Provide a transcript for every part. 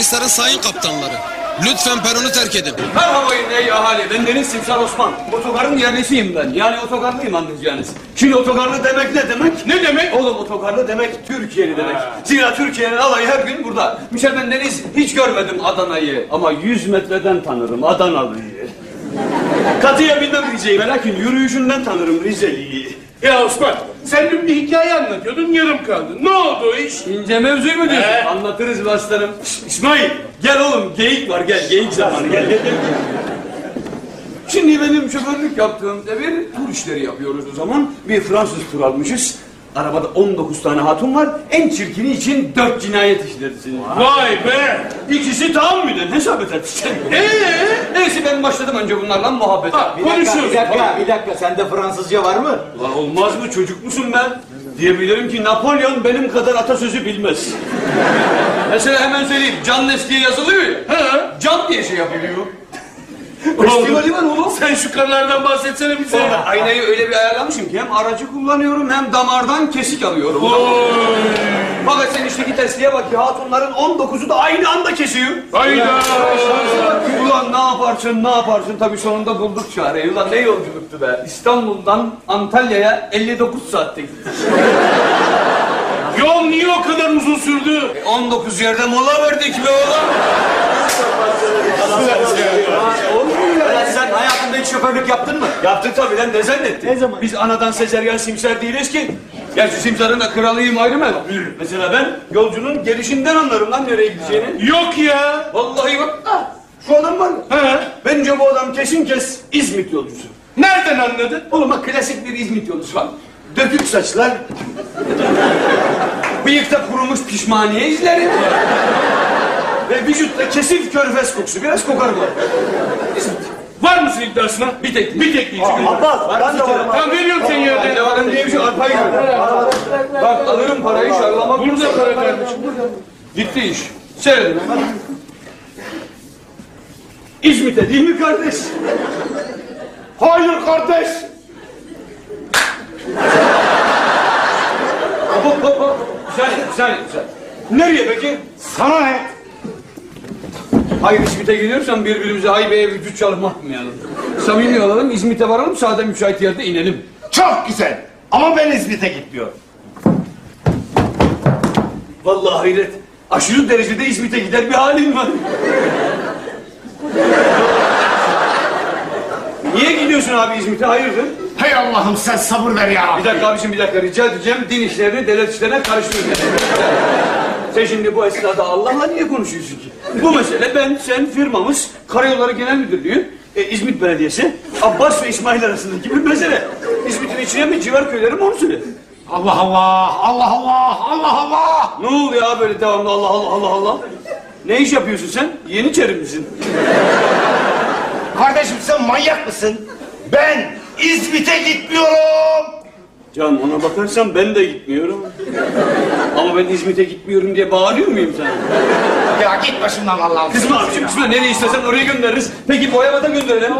otobüslerin sayın kaptanları. Lütfen peronu terk edin. Merhaba ey ahali, ben Deniz Simsar Osman. Otogarın yerlisiyim ben. Yani otogarlıyım anlayacağınız. Şimdi otogarlı demek ne demek? Ne demek? Oğlum otogarlı demek Türkiye'li demek. Zira Türkiye'nin alayı her gün burada. Misal ben Deniz hiç görmedim Adana'yı ama 100 metreden tanırım Adanalı'yı. Katıya bilmem Rize'yi lakin yürüyüşünden tanırım Rizeli'yi. Ya Osman sen dün bir hikaye anlatıyordun yarım kaldı. Ne oldu o iş? İnce mevzuyu mu diyorsun? He. Anlatırız be aslanım. İsmail gel oğlum geyik var gel geyik zamanı gel. Şimdi benim şoförlük yaptığım devir tur işleri yapıyoruz o zaman. Bir Fransız tur almışız. Arabada 19 tane hatun var. En çirkini için 4 cinayet işlersin. Vay be. İkisi tahammüden hesap eder. Ee? Neyse ben başladım önce bunlarla muhabbete. Ha, Bir dakika, Konuşuyoruz. bir dakika, bir dakika. Sende Fransızca var mı? Ulan olmaz mı çocuk musun ben? Diyebilirim ki Napolyon benim kadar atasözü bilmez. Mesela hemen söyleyeyim. Can diye yazılıyor ya. Can diye şey yapılıyor. Festivali var oğlum. Sen şu karılardan bahsetsene bize. Ben aynayı öyle bir ayarlamışım ki hem aracı kullanıyorum hem damardan kesik alıyorum. Fakat sen işteki testiye bak ya hatunların 19'u da aynı anda kesiyor. Hayda. Ulan ne yaparsın ne yaparsın tabii sonunda bulduk çareyi. Ulan ne yolculuktu be. İstanbul'dan Antalya'ya 59 saatte gittik. Yol niye o kadar uzun sürdü? 19 yerde mola verdik be oğlum. Sen hayatında hiç şoförlük yaptın mı? Yaptık tabii lan ne zannettin? Ne zaman? Biz anadan sezeryen simser değiliz ki. Gerçi simsarın da kralıyım ayrı mı? Mesela ben yolcunun gelişinden anlarım lan nereye gideceğini. Yok ya. Vallahi bak. ah, Şu adam var ya. Ha? Bence bu adam kesin kes İzmit yolcusu. Nereden anladın? Oğlum bak klasik bir İzmit yolcusu var. Dökük saçlar. Bıyıkta kurumuş pişmaniye izleri. Ve vücutta kesif körfez kokusu. Biraz kokar. İzmit. Var mısın iddiasına? Bir tek. Bir tek diyeceğim. Abbas, ben de varım. Tamam veriyorum sen yerden. Ben de varım diye bir şey arpayı Bak alırım parayı şarlamak. Burada para kardeşim. Gitti iş. Seyredin. İzmit'e değil mi kardeş? Hayır kardeş. hop hop hop. Sen, sen, sen. Nereye peki? Sana ne? Hayır İzmit'e gidiyorsan birbirimize haybeye vücut çalmakmayalım. Samimi olalım, İzmit'e varalım, sağda müsait yerde inelim. Çok güzel. Ama ben İzmit'e gitmiyorum. Vallahi hayret. Aşırı derecede İzmit'e gider bir halim var. Niye gidiyorsun abi İzmit'e? Hayırdır? Hay Allah'ım sen sabır ver ya. Bir dakika abiciğim bir dakika rica edeceğim. Din işlerini devlet işlerine karıştırma. Sen şimdi bu esnada Allah'la niye konuşuyorsun ki? Bu mesele ben, sen, firmamız, Karayolları Genel Müdürlüğü, e, İzmit Belediyesi, Abbas ve İsmail arasındaki bir mesele. İzmit'in içine mi civar köyleri mi onu söyle. Allah Allah, Allah Allah, Allah Allah. Ne oluyor ya böyle devamlı Allah Allah Allah Allah? Ne iş yapıyorsun sen? Yeniçeri misin? Kardeşim sen manyak mısın? Ben İzmit'e gitmiyorum. Can ona bakarsan ben de gitmiyorum. Ama ben İzmit'e gitmiyorum diye bağırıyor muyum sana? Ya git başımdan Allah'ım. Kızma abiciğim kızma nereye istersen oraya göndeririz. Peki Boyabat'a gönderelim.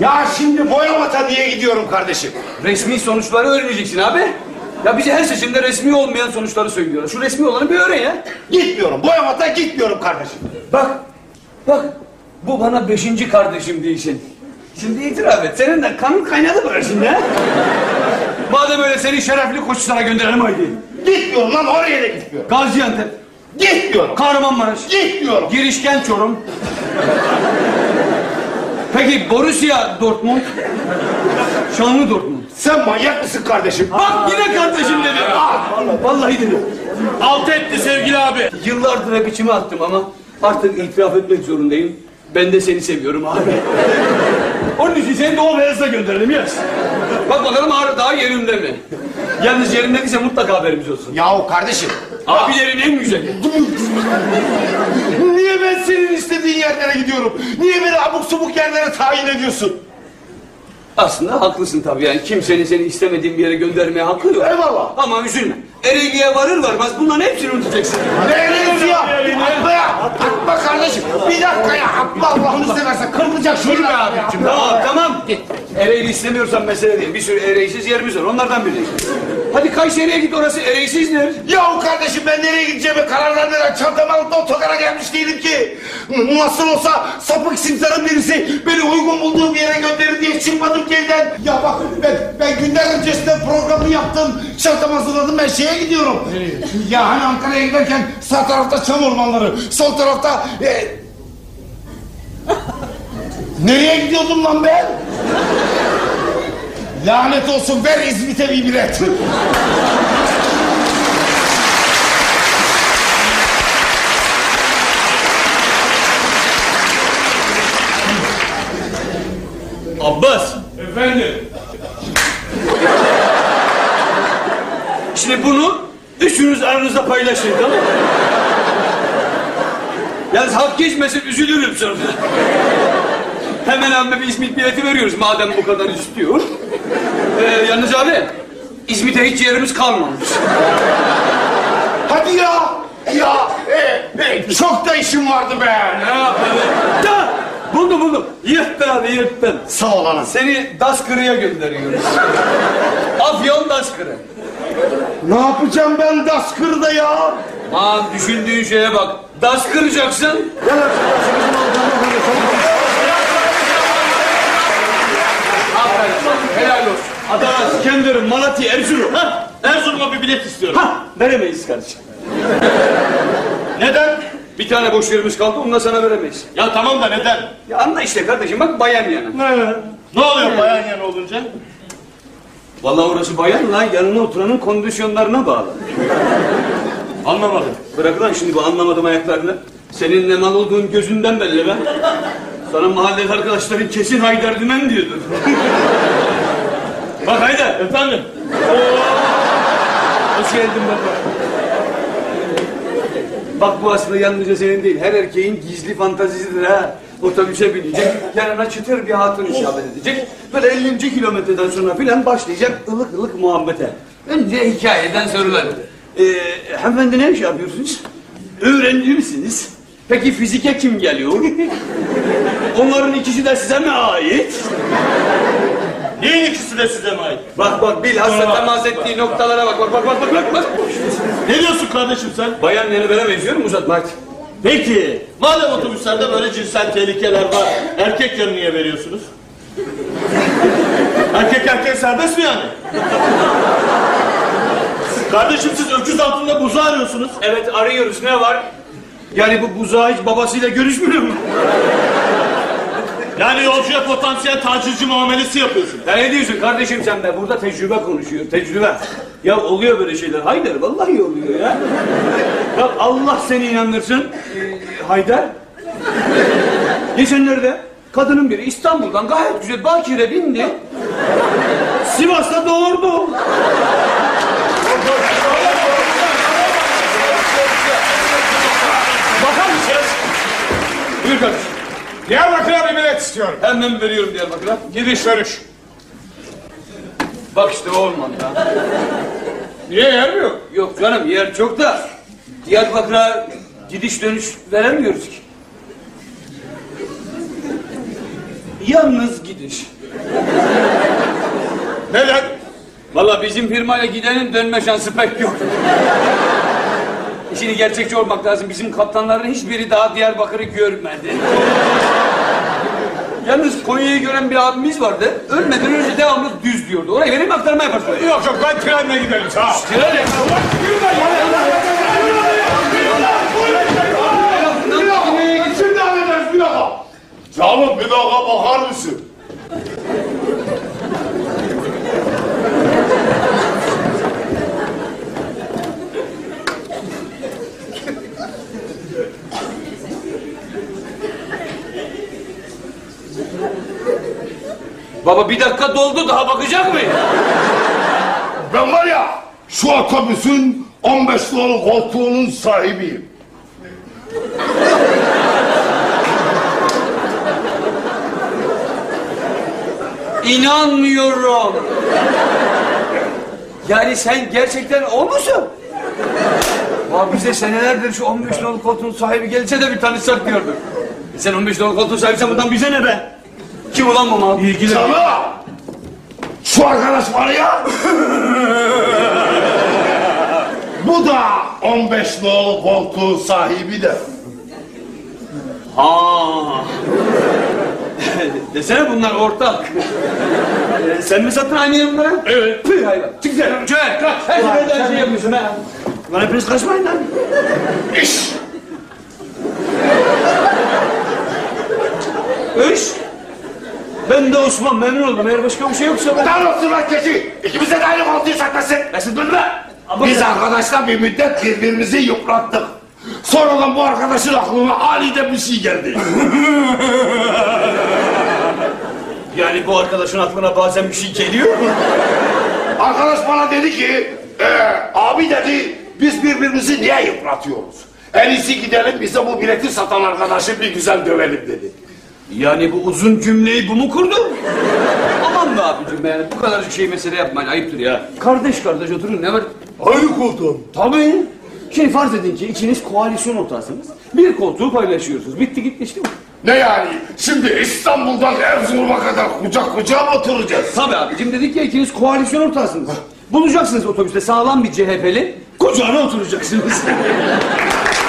Ya şimdi Boyabat'a niye gidiyorum kardeşim? Resmi sonuçları öğreneceksin abi. Ya bize her seçimde resmi olmayan sonuçları söylüyorlar. Şu resmi olanı bir öğren ya. Gitmiyorum. Boyabat'a gitmiyorum kardeşim. Bak, bak. Bu bana beşinci kardeşim değilsin. Şimdi itiraf et. Senin de kanın kaynadı böyle şimdi ha? Madem öyle seni şerefli koçlara gönderelim haydi. Gitmiyorum lan oraya da gitmiyorum. Gaziantep, Gitmiyorum. Kahramanmaraş, Gitmiyorum. Girişken Çorum. Peki Borussia Dortmund, Şanlı Dortmund. Sen manyak mısın kardeşim? Bak yine kardeşim dedi. Ah, vallahi dedi. Alt etti sevgili abi. Yıllardır hep içime attım ama artık itiraf etmek zorundayım. Ben de seni seviyorum abi. Onun için seni Doğu Beyazı'na gönderelim yaz. Bak bakalım ağrı daha yerinde mi? Yalnız yerinde değilse mutlaka haberimiz olsun. Yahu kardeşim. Abilerin en güzeli. Niye ben senin istediğin yerlere gidiyorum? Niye beni abuk subuk yerlere tayin ediyorsun? Aslında haklısın tabii yani kimsenin seni istemediğin bir yere göndermeye hakkı yok. Eyvallah. Ama üzülme. Ereğli'ye varır varmaz bunların hepsini unutacaksın. Ne eğleniyorsun ya? Atma ya. Atma kardeşim. Bir dakika ya. Atma Allah'ını seversen. Kırılacak şunu be abicim. Tamam tamam. Ereğli istemiyorsan mesele değil. Bir sürü ereğsiz yerimiz var. Onlardan biri. Hadi Kayseri'ye git orası ereğsizdir. Yahu kardeşim ben nereye gideceğime karar vermeden çantamı alıp da otogara gelmiş değilim ki. Nasıl olsa sapık simsarın birisi beni uygun bulduğu bir yere gönderir diye çıkmadım ki evden. Ya bak ben, ben günler öncesinde programı yaptım. Çantamı hazırladım ben şeye gidiyorum. Ya hani Ankara'ya giderken sağ tarafta çam ormanları, sol tarafta... e, Nereye gidiyordum lan ben? Lanet olsun ver İzmit'e bir bilet. Abbas. Efendim. Şimdi bunu üçünüz aranızda paylaşın tamam mı? Yalnız halk geçmesin üzülürüm sonra. Hemen abime bir İzmit bileti veriyoruz madem bu kadar istiyor. Ee, yalnız abi İzmit'e hiç yerimiz kalmamış. Hadi ya. Ya e, e, çok da işim vardı be. Ne yapalım? Da! Buldum buldum. Yırttın abi yırttın. Sağ ol anasını. Seni Daskırı'ya gönderiyoruz. Afyon Daskırı. Ne yapacağım ben Daskır'da ya? Aman düşündüğün şeye bak. Daskıracaksın. Aferin. Helal olsun. Adana, İskenderun, Malatya, Erzurum. Ha? Erzurum'a bir bilet istiyorum. Ha? Veremeyiz kardeşim. Neden? Bir tane boş yerimiz kaldı, onu da sana veremeyiz. Ya tamam da neden? Ya anla işte kardeşim, bak bayan yanı. Ne oluyor bayan yan olunca? Vallahi orası bayan lan, yanına oturanın kondisyonlarına bağlı. Anlamadım. Bırak lan şimdi bu anlamadım ayaklarını. Senin ne mal olduğun gözünden belli be. Sana mahallede arkadaşların kesin Haydar Dümen diyordu. Bak Haydar. Efendim? Hoş geldin baba. Bak bu aslında yalnızca senin değil. Her erkeğin gizli fantazisidir ha. Otobüse binecek, yanına çıtır bir hatun isabet edecek. Böyle 50. kilometreden sonra filan başlayacak ılık ılık muhabbete. Önce hikayeden sorular. Ee, hanımefendi ne iş yapıyorsunuz? Öğrenci misiniz? Peki fizike kim geliyor? Onların ikisi de size mi ait? Neyin ikisi de size mi ait? Bak bak bilhassa temas ettiği noktalara bak bak bak bak bak bak. Ne diyorsun kardeşim sen? Bayan yanı benziyorum uzatma hadi. Peki, madem otobüslerde böyle cinsel tehlikeler var, erkek yanı niye veriyorsunuz? erkek erkeğe serbest mi yani? Kardeşim siz öküz altında buzu arıyorsunuz. Evet arıyoruz ne var? Yani bu buzağı hiç babasıyla görüşmüyor mu? Yani yolcuya potansiyel tacizci muamelesi yapıyorsun. Ya ne diyorsun kardeşim sen be? Burada tecrübe konuşuyor, tecrübe. Ya oluyor böyle şeyler. Haydar vallahi oluyor ya. Ya Allah seni inandırsın. Ee, Haydar. Geçenlerde kadının biri İstanbul'dan gayet güzel Bakir'e bindi. Sivas'ta doğurdu. Bakar mısınız? Buyur kardeşim. Diyarbakır'a bir bilet istiyorum. Hemen veriyorum Diyarbakır'a. Gidiş dönüş. Bak işte o olmadı ha. Niye yer mi yok? Yok canım yer çok da Diyarbakır'a gidiş dönüş veremiyoruz ki. Yalnız gidiş. Neden? Valla bizim firmayla gidenin dönme şansı pek yok. Şimdi gerçekçi olmak lazım. Bizim kaptanların hiçbiri daha Diyarbakır'ı görmedi. Yalnız Konya'yı gören bir abimiz vardı. Ölmeden önce devamlı düz diyordu. Oraya vereyim aktarma yaparsın. Yok yok ben trenle gidelim sağ ol. Tren Şimdi hallederiz bir dakika. Canım bir dakika bakar mısın? Baba bir dakika doldu daha bakacak mıyım? Ben var ya şu otobüsün 15 nolu koltuğunun sahibiyim. İnanmıyorum. Yani sen gerçekten o musun? Vay bize senelerdir şu 15 nolu koltuğun sahibi gelse de bir tanışsak diyorduk. E sen 15 nolu koltuğun sahibisin bundan bize ne be? Kim ulan bu mal? İlgili. Sana Şu arkadaş var ya. Bu da 15 nolu koltuğun sahibi de. Ha. Desene bunlar ortak. Ee, Sen mi satın aynı yeri bunlara? Evet. Püh hayvan. Çık sen. Cöğer kaç. Her her şey yapıyorsun ha. Lan hepiniz kaçmayın lan. İş. Üç. Ben de Osman memnun oldum. Eğer başka bir şey yoksa ben... Lan olsun lan keçi. İkimize de aynı koltuğu saklasın. Dur lan? Biz arkadaşla bir müddet birbirimizi yıprattık. Sonradan bu arkadaşın aklına aniden bir şey geldi. Yani bu arkadaşın aklına bazen bir şey geliyor mu? Arkadaş bana dedi ki, "Ee, abi dedi, biz birbirimizi niye yıpratıyoruz? En iyisi gidelim bize bu bileti satan arkadaşı bir güzel dövelim dedi. Yani bu uzun cümleyi bu mu kurdu? Aman be abicim yani bu kadarcık şey mesele yapmayın ayıptır ya. Kardeş kardeş oturun ne var? Aynı koltuğum. Tabii. Şimdi farz edin ki ikiniz koalisyon ortağısınız. Bir koltuğu paylaşıyorsunuz. Bitti gitti işte bu. Ne yani? Şimdi İstanbul'dan Erzurum'a kadar kucak kucağa mı oturacağız? Tabii abicim dedik ya ikiniz koalisyon ortağısınız. Bulacaksınız otobüste sağlam bir CHP'li. Kucağına oturacaksınız.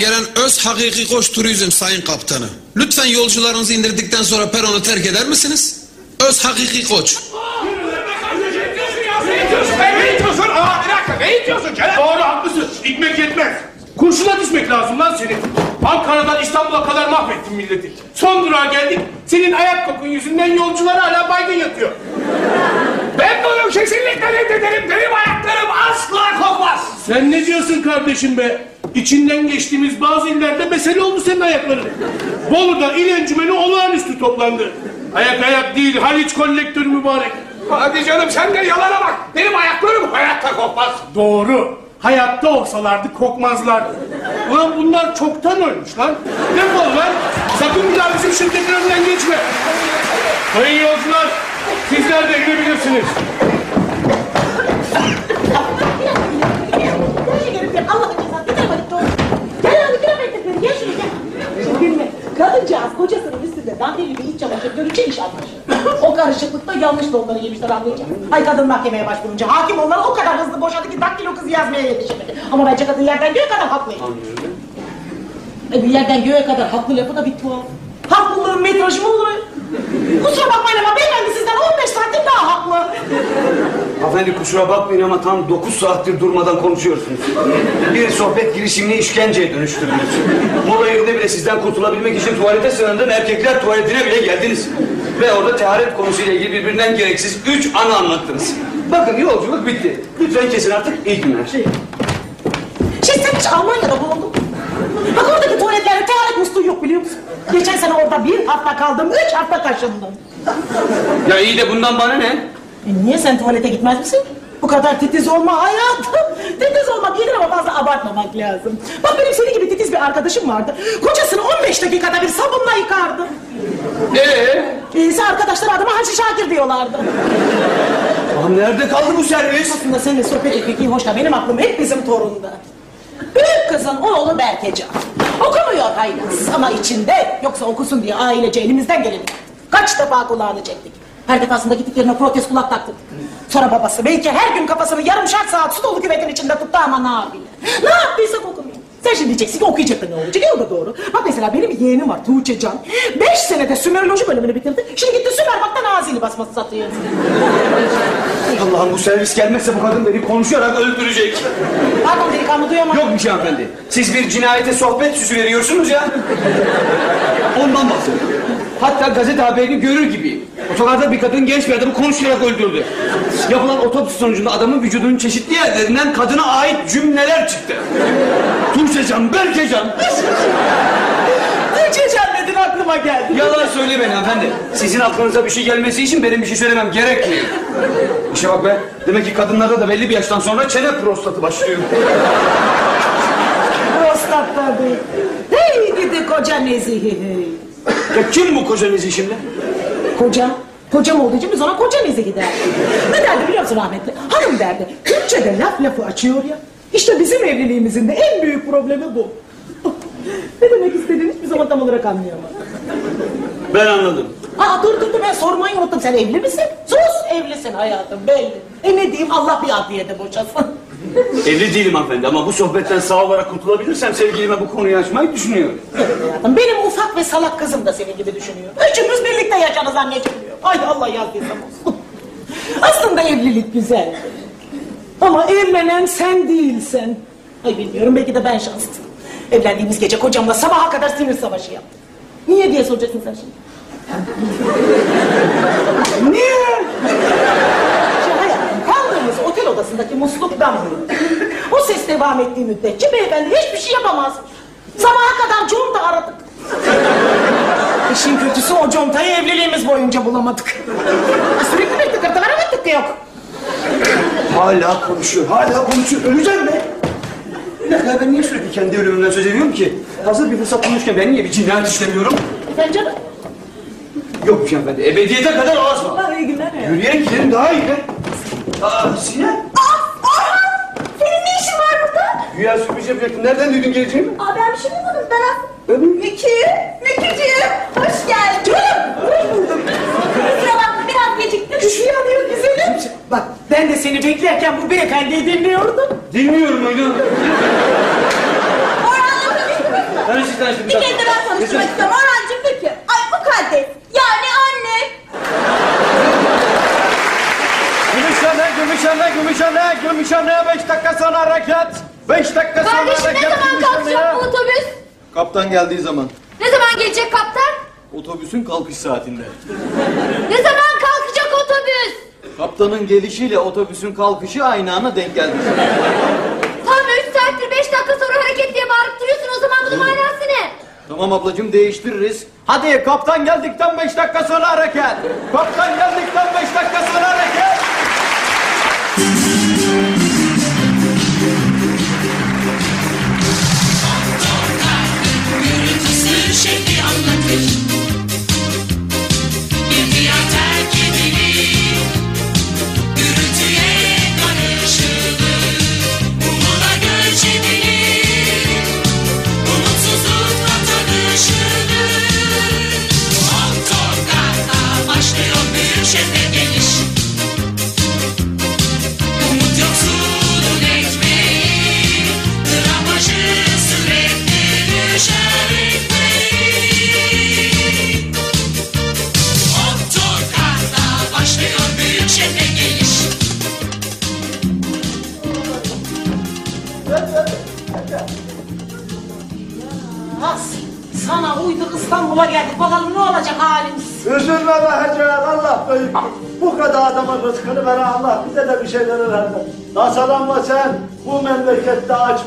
gelen öz hakiki koç turizm sayın kaptanı. Lütfen yolcularınızı indirdikten sonra peronu terk eder misiniz? Öz hakiki koç. Ne diyorsun? Ne diyorsun? Aa bir dakika ne diyorsun? Doğru haklısın. Gitmek yetmez. Kurşuna düşmek lazım lan senin. Ankara'dan İstanbul'a kadar mahvettin milleti. Son durağa geldik. Senin ayak kokun yüzünden yolcular hala baygın yatıyor. Ben bunu kesinlikle reddederim. Benim ayaklarım asla kokmaz. Sen ne diyorsun kardeşim be? İçinden geçtiğimiz bazı illerde mesele oldu senin ayakların. Bolu'da il encümeni olağanüstü toplandı. Ayak ayak değil, Haliç kolektörü mübarek. Hadi canım sen de yalana bak. Benim ayaklarım hayatta kokmaz. Doğru. Hayatta olsalardı kokmazlar. Ulan bunlar çoktan ölmüş lan. Defol lan. Sakın bir daha bizim şirketin önünden geçme. Sayın yolcular, sizler de gidebilirsiniz. Kadıncağız kocasının üstünde dantelli iç çamaşır görünce iş almış. O karışıklıkta yanlış donları yemişler anlayacak. Ay kadın mahkemeye başvurunca hakim onları o kadar hızlı boşadı ki daktilo kızı yazmaya yetişemedi. Ama bence kadın yerden göğe kadar haklı. E bir yerden göğe kadar haklı lafı da bir tuhaf. Haklılığın metrajı mı olur? Kusura bakmayın ama beyefendi sizden 15 santim daha haklı. Hanımefendi kusura bakmayın ama tam 9 saattir durmadan konuşuyorsunuz. Bir sohbet girişimini işkenceye dönüştürdünüz. Mola yerinde bile sizden kurtulabilmek için tuvalete sığındım. Erkekler tuvaletine bile geldiniz. Ve orada teharet konusuyla ilgili birbirinden gereksiz üç anı anlattınız. Bakın yolculuk bitti. Lütfen kesin artık iyi günler. Şey sen hiç Almanya'da bulundun. Bak oradaki tuvaletlerde tuvalet musluğu yok biliyor musun? Geçen sene orada bir hafta kaldım, üç hafta taşındım. Ya iyi de bundan bana ne? E niye sen tuvalete gitmez misin? Bu kadar titiz olma hayatım. Titiz olmak iyidir ama fazla abartmamak lazım. Bak benim senin gibi titiz bir arkadaşım vardı. Kocasını 15 dakikada bir sabunla yıkardı. Ee? İyisi arkadaşlar adıma Hacı Şakir diyorlardı. Lan nerede kaldı bu servis? Aslında seninle sohbet etmek iyi hoş da benim aklım hep bizim torunda. Büyük kızın oğlu Berkecan. Okumuyor haylaz ama içinde yoksa okusun diye ailece elimizden geleni. Kaç defa kulağını çektik. Her defasında gittiklerine protez kulak taktık. Sonra babası belki her gün kafasını yarımşar saat su dolu küvetin içinde tuttu ama ne yapayım? Ne yaptıysak okumuyor. Sen şimdi diyeceksin ki okuyacak da ne olacak? E o da doğru. Bak mesela benim yeğenim var Tuğçe Can. Beş senede Sümeroloji bölümünü bitirdi. Şimdi gitti Sümermak'tan ağzıyla basması satıyor. Allah'ım bu servis gelmezse bu kadın beni konuşarak öldürecek. Pardon delikanlı duyamadım. Yok bir şey hanımefendi. Siz bir cinayete sohbet süsü veriyorsunuz ya. Ondan bahsediyorum. Hatta gazete haberini görür gibi. Otogarda bir kadın genç bir adamı konuşarak öldürdü. Yapılan otopsi sonucunda adamın vücudunun çeşitli yerlerinden kadına ait cümleler çıktı. Tuğçecan, Berkecan. Tuğçe Can dedin aklıma geldi. Yalan söylemeyin hanımefendi. Sizin aklınıza bir şey gelmesi için benim bir şey söylemem gerekmiyor. İşe bak be. Demek ki kadınlarda da belli bir yaştan sonra çene prostatı başlıyor. Prostat tabii. Hey gidi koca Nezihi. Ya kim bu kocanızı şimdi? Kocam. Kocam olduğu için biz ona kocam izi gider. Ne derdi biliyor musun rahmetli? Hanım derdi. Türkçe'de laf lafı açıyor ya. İşte bizim evliliğimizin de en büyük problemi bu. ne demek istediğini hiçbir zaman tam olarak anlayamadım. Ben anladım. Aa dur dur dur ben sormayı unuttum. Sen evli misin? Sus evlisin hayatım belli. E ne diyeyim Allah bir afiyete boşasın. Evli değilim hanımefendi ama bu sohbetten sağ olarak kurtulabilirsem sevgilime bu konuyu açmayı düşünüyorum. Benim ufak ve salak kızım da senin gibi düşünüyor. Üçümüz birlikte yaşarız anneciğim diyor. Ay Allah yazdıysam olsun. Aslında evlilik güzel. Ama evlenen sen değilsen. Ay bilmiyorum belki de ben şanslıyım. Evlendiğimiz gece kocamla sabaha kadar sinir savaşı yaptık. Niye diye soracaksın sen şimdi. Niye? Şimdi hayatım kaldığımız otel odasındaki musluktan bu. O ses devam ettiği müddetçe beyefendi hiçbir şey yapamaz. Sabaha kadar conta aradık. İşin kötüsü o contayı evliliğimiz boyunca bulamadık. Sürekli bir tıkır tıkır ama tıkı yok. Hala konuşuyor, hala konuşuyor. Öleceğim be. Bir dakika ben niye sürekli kendi ölümümden söz ediyorum ki? Hazır bir fırsat bulmuşken ben niye bir cinayet işlemiyorum? Efendim canım? Yokmuş hanımefendi, ebediyete kadar ağız var. Aa, iyi günler. Yürüyerek gidelim daha iyi be. Aa Sinem. Senin ne işin var burada? Güya sürpriz yapacaktın. Nereden duydun geleceğimi? Aa ben bir şey bulmadım ben. Miki, Mikiciğim hoş geldin. Kusura bakma biraz geciktim. Şu yanıyor güzelim. Bak ben de seni beklerken bu beyefendiyi dinliyordum. Dinliyorum öyle. Orhan'la tanıştınız mı? Tanıştık tanıştık. Bir kez de ben tanışmak istiyorum. Orhan'cığım peki. Ay bu kardeş. Yani anne. Gümüşhane, Gümüşhane, Gümüşhane, Gümüşhane. Beş dakika sonra hareket. Beş dakika sonra Kardeşim hareket. ne zaman kalkacak Gümüşhane'ye. bu otobüs? Kaptan geldiği zaman. Ne zaman gelecek kaptan? Otobüsün kalkış saatinde. Ne zaman kalkacak otobüs? Kaptanın gelişiyle otobüsün kalkışı aynı ana denk geldi. Tam üç saattir beş dakika sonra hareket diye bağırıp duruyorsun. O zaman bunun manası ne? Tamam ablacığım değiştiririz. Hadi kaptan geldikten beş dakika sonra hareket. Kaptan geldikten beş dakika sonra hareket.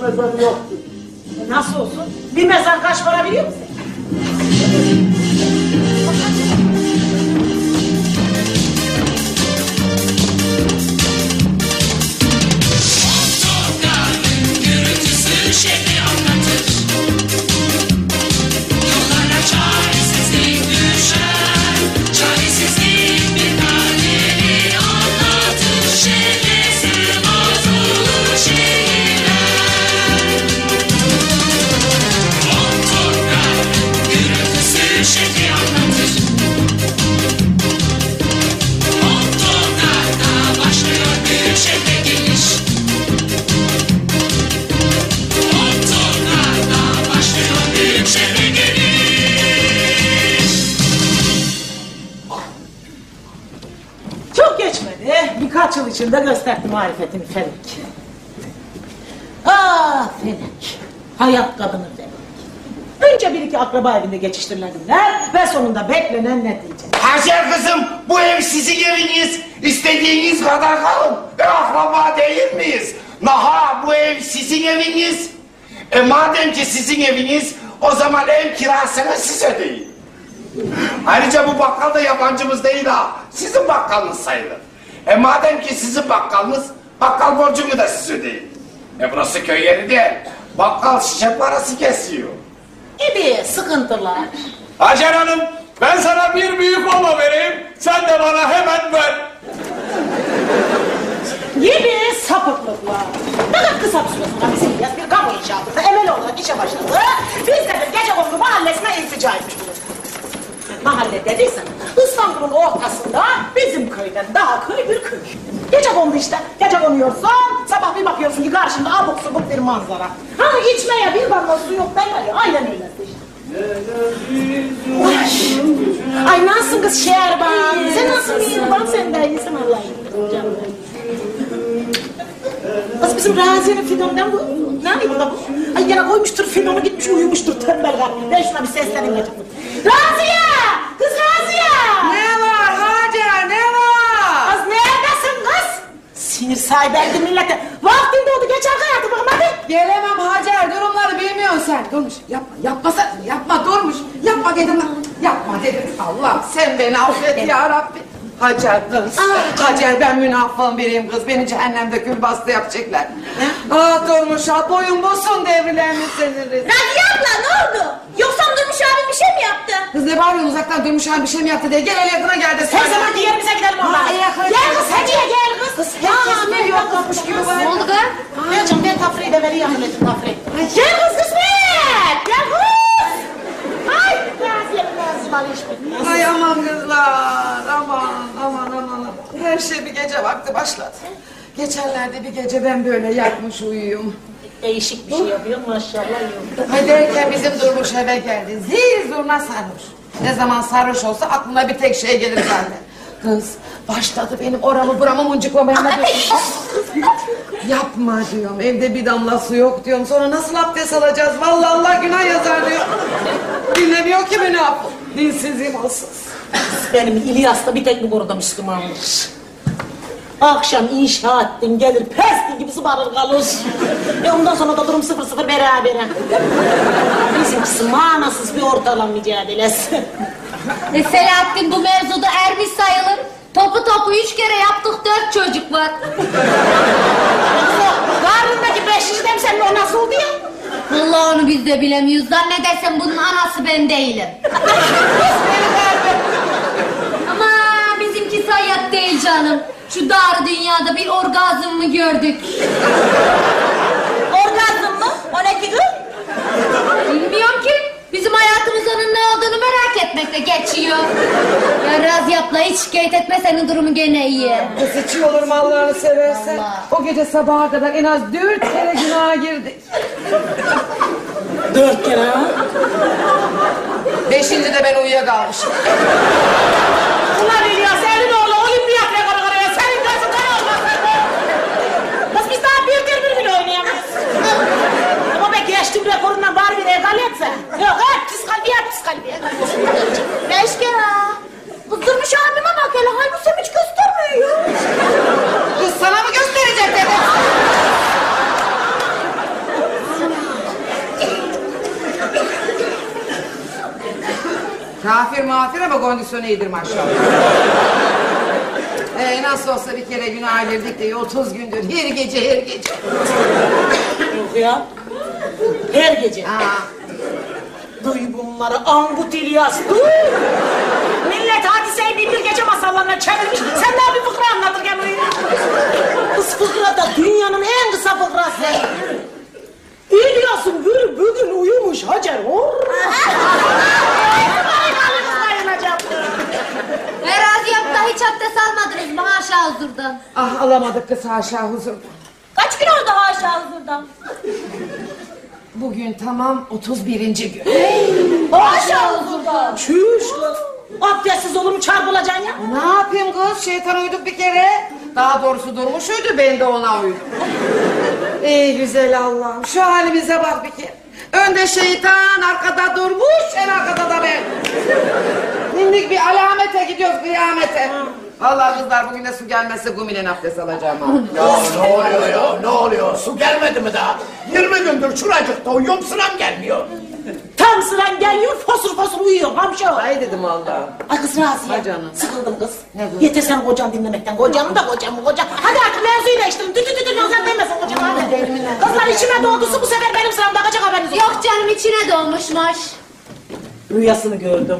Memlekette aç mezarı Akraba evinde geçiştirilenler ve sonunda beklenen netice. Hacer kızım bu ev sizin eviniz. İstediğiniz kadar kalın. E akraba değil miyiz? Naha bu ev sizin eviniz. E madem ki sizin eviniz o zaman ev kirasını siz ödeyin. Ayrıca bu bakkal da yabancımız değil ha. Sizin bakkalınız sayılır. E madem ki sizin bakkalınız bakkal borcumu da siz ödeyin. E burası köy yeri değil. Bakkal şişe parası kesiyor. Gibi sıkıntılar, Hacer Hanım ben sana bir büyük olma vereyim. Sen de bana hemen ver. Yeni sapıklıklar. Ne kadar kısa bir süre sonra bizim İlyas bir kamu inşaatında emel olarak işe başladı. Biz de bir gece kondu mahallesine iltica etmiş bulunduk. Mahalle dediysen İstanbul'un ortasında bizim köyden daha köy bir köy. Gece kondu işte. Gece konuyorsun, sabah bir bakıyorsun ki karşında abuk subuk bir manzara. Ha içmeye bir damla su yok ben Aynen öyle işte. Ay, nasılsın kız Şerban? Sen nasılsın Şerban? Sen de iyisin Allah'ım. Canım. Kız bizim Raziye'nin fidonundan bu. Ne bu da bu? Ay gene koymuştur fidonu gitmiş uyumuştur tembel kalp. Ben şuna bir sesleneyim getirdim. Raziye! Kız Raziye! Ne var Hacer ne var? Kız neredesin kız? Sinir sahibi millete. Vaktin doğdu geç arkaya bakalım hadi. Gelemem Hacer durumları bilmiyorsun sen. Durmuş yapma yapma sen yapma durmuş. Yapma dedim lan. Yapma dedim. Allah sen beni affet ya Rabbi. Hacer kız. Hacer ben münafığın biriyim kız. Beni cehennemde kül bastı yapacaklar. Ah Durmuş ha boyun bosun devrilerini senin rezil. Raziye abla ne oldu? Yoksa Durmuş abi bir şey mi yaptı? Kız ne bağırıyorsun uzaktan Durmuş ha bir şey mi yaptı diye. Gel el yakına gel de. Her zaman diğerimize gidelim yakına Gel kız hediye gel kız. Kız herkes ne yokmuş gibi var. Ne oldu kız? Gel canım ben tafriyi de vereyim tafriyi. Gel kız kısmet. Gel kız. Ay İş bitmez. Ay aman kızlar aman aman aman her şey bir gece vakti başladı. Geçenlerde bir gece ben böyle yatmış uyuyum. Değişik bir şey yapıyor maşallah. yok. Ay derken bizim Durmuş eve geldi. Zil zurna sarhoş. Ne zaman sarhoş olsa aklına bir tek şey gelir bende. Kız başladı benim oramı buramı muncuklamaya. Yapma diyorum evde bir damla su yok diyorum. Sonra nasıl abdest alacağız? Vallahi Allah günah yazar diyor. Dinlemiyor ki beni ab. Dilsiz imansız. Benim İlyas'ta bir tek bu konuda Müslümanmış. Akşam inşaattin gelir pesti gibi sıvarır kalır. E ondan sonra da durum sıfır sıfır berabere. Bizimkisi manasız bir ortalan mücadelesi. E Selahattin bu mevzuda ermiş sayılır. Topu topu üç kere yaptık dört çocuk var. Karnındaki beşinci dem senin o nasıl oldu ya? Vallahi onu biz de bilemiyoruz. Zannedersem bunun anası ben değilim. Ama bizimki hayat değil canım. Şu dar dünyada bir orgazm mı gördük? Orgazm mı? O ne ki kız? Bilmiyorum ki. Bizim hayatımızın ne olduğunu merak etmekle geçiyor. Ya Razyap'la hiç şikayet etme senin durumu gene iyi. Kız içi olur mu Allah'ını seversen. O gece sabaha kadar en az dört kere günaha girdik. Dört kere ha? Beşinci de ben uyuyakalmışım. Ulan İlyas senin oğlu olimpiyat rekoru kırıyor. Senin gözünden olmasın. Kız biz daha bir bir bir bile oynayamayız. Rekorundan bari bir egal etse. Yok hep pis kalbiye pis kalbiye. Beş kere ha. Kız Durmuş abime bak hele halbuki hiç göstermiyor. Kız sana mı gösterecek dedim. Kafir mafir ama kondisyonu iyidir maşallah. Ee, nasıl olsa bir kere günah girdik de 30 gündür her gece her gece. Yok ya. Her gece. Aa, Duy bunları Angut İlyas duy. Millet hadiseyi bin bir gece masallarına çevirmiş. Sen daha bir fıkra anlatırken uyuyor. Kız fıkra da dünyanın en kısa fıkrası. İlyas'ın gülü bugün uyumuş Hacer. Hor. Ve Razyap'ta hiç abdest almadınız mı haşa huzurdan? ah alamadık kız haşa huzur. Kaç gün oldu haşa huzurdan? Bugün tamam 31. gün. Haşa huzurda. Çüş kız. Abdestsiz olur mu çarpılacaksın ya? Ne yapayım kız? Şeytan uyduk bir kere. Daha doğrusu durmuş uydu, ben de ona uydum. Ey güzel Allah'ım, şu halimize bak bir kere. Önde şeytan, arkada durmuş, en arkada da ben. Şimdi bir alamete gidiyoruz, kıyamete. Vallahi kızlar bugün de su gelmezse gumilen abdest alacağım ha. Ya ne oluyor ya ne oluyor su gelmedi mi daha? 20 gündür şuracıkta uyuyorum sıram gelmiyor. Tam sıran geliyor fosur fosur uyuyor hamşo. Ay dedim Allah. Ay kız Raziye. Ay canım. Sıkıldım kız. Ne bu? Yeter sen kocan dinlemekten. Kocanı da kocamı kocan. Hadi artık mevzuyu değiştirin. Tü tü tü tü nazar değmesin kocam hadi. Kızlar içime doğdusu bu sefer benim sıramda kaçacak haberiniz yok. Yok canım içine doğmuşmuş. Rüyasını gördüm.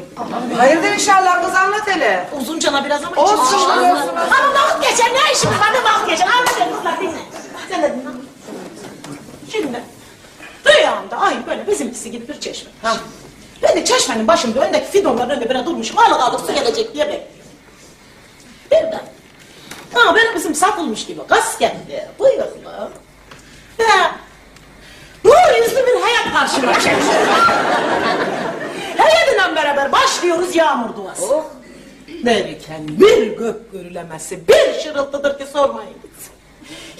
Hayırdır inşallah kız anlat hele. Uzun cana biraz ama Olsun, içim olsun. Ama vakit geçer ne işimiz var ne vakit geçer. Anlatın kızlar dinle. Sen de dinle. Şimdi rüyamda aynı böyle bizimkisi gibi bir çeşme. Ha. Ben de çeşmenin başında öndeki fidonların önünde böyle durmuşum. Hala kaldık su gelecek diye bekliyorum. Birden. Ha benim bizim satılmış gibi gaz geldi. Buyurun. Ve nur yüzlü bir hayat karşıma çıktı. Hayatla beraber başlıyoruz yağmur duası. Derken bir gök görülemezse bir şırıltıdır ki sormayın.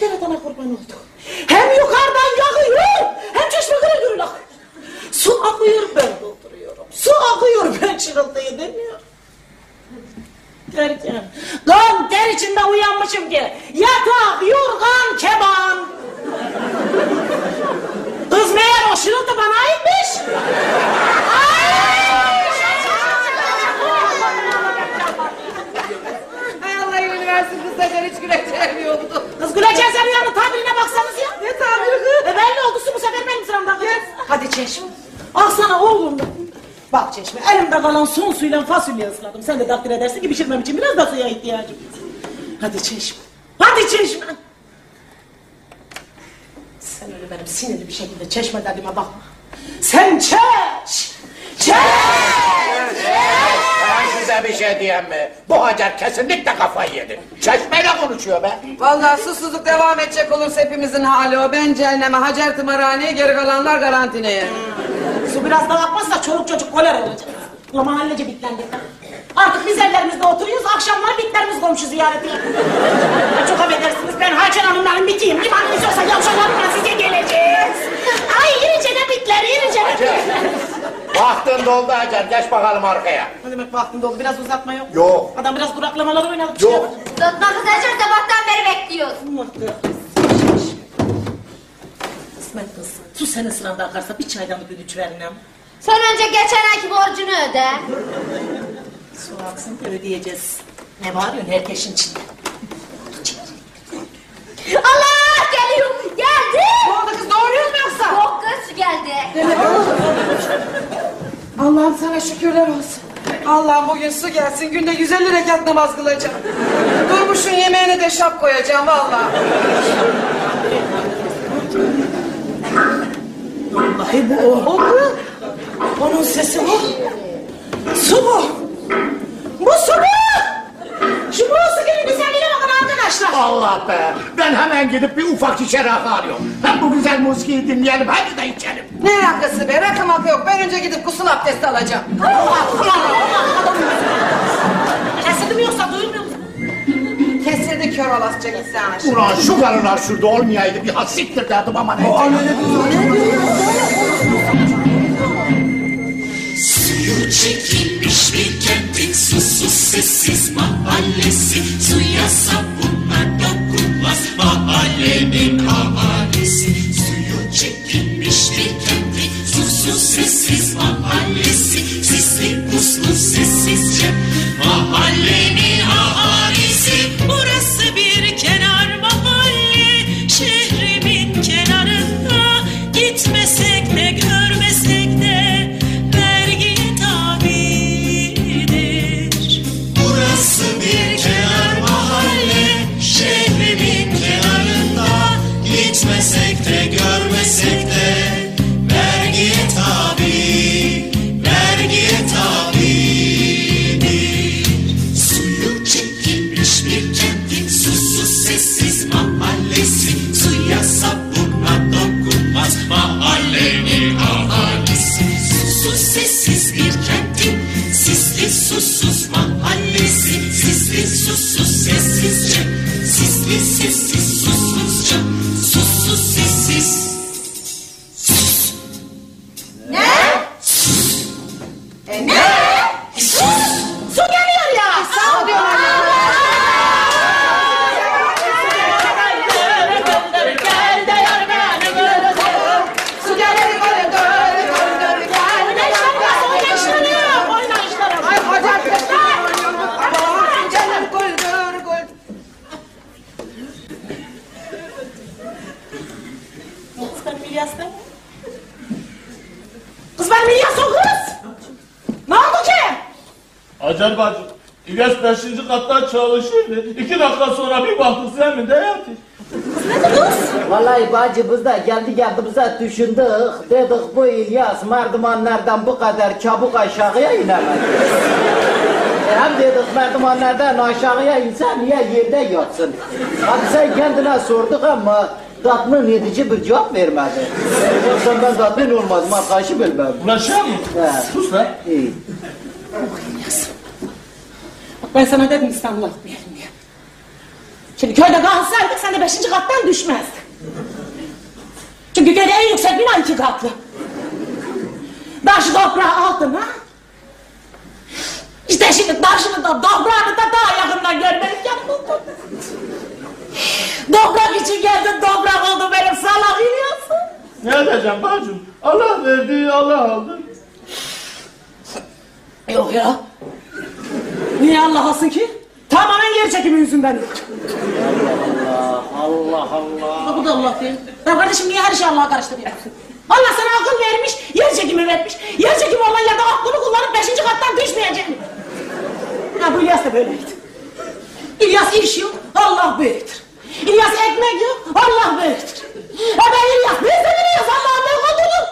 Yaradana kurban olduk. Hem yukarıdan yağıyor hem çeşme gırıl akıyor. Su akıyor ben dolduruyorum. Su akıyor ben şırıltıyı demiyorum. Derken kan ter içinde uyanmışım ki yatak, yorgan, keban. Kız meğer o şırıltı bana aitmiş. Kız da hiç güleceğim yoktu. Kız güleceğiz yanı tabirine baksanız ya. Ne tabiri kız? E belli oldu su bu sefer benim sıramdan kalacak. Hadi Çeşme. Al sana oğlum da. Bak Çeşme elimde kalan son suyla fasulye ısladım. Sen de takdir edersin ki pişirmem için biraz da suya ihtiyacım var. Hadi Çeşme. Hadi Çeşme. Sen öyle benim sinirli bir şekilde Çeşme dediğime bakma. Sen çeş. Çeş. Ben size bir şey diyeyim mi? Bu Hacer kesinlikle kafayı yedi. Çeşmeyle konuşuyor be. Vallahi susuzluk devam edecek olursa hepimizin hali o. Ben cehenneme, Hacer tımarhaneye, geri kalanlar garantineye. Su biraz daha akmazsa çoluk çocuk koler olacak. Ulan mahallece bitlendik. Artık biz evlerimizde oturuyoruz, akşamlar bitlerimiz komşu ziyareti. Çok affedersiniz, ben Hacer Hanımların bitiyim. Kim annesi olsa yavşaklarımla size geleceğiz. Ay irice ne bitler, irice ne bitler. Vaktin doldu Hacer. Geç bakalım arkaya. Ne demek vaktim doldu, biraz uzatma yok. Yok. Adam biraz duraklamalar oynadı. Yok. Uzatma kız Hacer sabahtan beri bekliyoruz. Kısmet kız. Su senin sıranda akarsa bir çaydan bir güdüç verin hem. Sen önce geçen ayki borcunu öde. Su aksın ödeyeceğiz. Ne bağırıyorsun herkesin içinde? Allah geliyor. Geldi. Ne oldu kız doğruyor mu yoksa? Yok kız su geldi. Allah'ım sana şükürler olsun. Allah'ım bugün su gelsin günde 150 rekat namaz kılacağım. Durmuşun yemeğine de şap koyacağım vallahi. Vallahi bu o. O bu. Onun sesi bu. Su bu. Bu su bu. Şu burası gibi güzelliğine bakın arkadaşlar. Allah be. Ben hemen gidip bir ufak şişe rakı alıyorum. Hem bu güzel müziği dinleyelim. Hadi de içelim. Ne rakısı be rakı makı yok. Ben önce gidip gusül abdesti alacağım. Kesildi mi yoksa duyulmuyor mu? Kesildi kör olasıca gitsen aşağı. Ulan şu karılar şurada olmayaydı. Bir hassiktir derdim ama neyse. Suyu Shmi kepik sou sou sesis Ma palesi Sou yasa pou mada De kendi kendimize düşündük. Dedik bu İlyas merdivenlerden bu kadar çabuk aşağıya inemez. E, Hem dedik merdivenlerden aşağıya inse niye yerde yatsın? Hadi sen kendine sorduk ama tatmin edici bir cevap vermedi. Yoksa ben tatmin olmadım arkadaşı bilmem. Ulan şey mi? He. Sus lan. İyi. Bak ben sana dedim İstanbul'a gitmeyelim diye. Şimdi köyde kalsaydık sen de beşinci kattan düşmezdin. Çünkü köyde en yüksek bina iki katlı. Taşı toprağı altın ha? İşte şimdi taşını da toprağını da daha yakından görmedik ya. Toprak için geldin toprak oldu benim salak İlyas'ım. Ne edeceğim bacım? Allah verdi, Allah aldı. Yok ya. Niye Allah alsın ki? Tamamen yer çekimi yüzünden. Allah Allah. Ha, bu da Allah değil. Ya kardeşim niye her şeyi Allah'a karıştırıyorsun? Allah sana akıl vermiş, yer çekimi vermiş. Yer çekimi olan yerde aklını kullanıp beşinci kattan düşmeyeceksin. Ha bu İlyas da böyleydi. İlyas iş yok, Allah büyüktür. İlyas ekmek yok, Allah büyüktür. Ha ben İlyas, biz de İlyas Allah'ın olduğunu.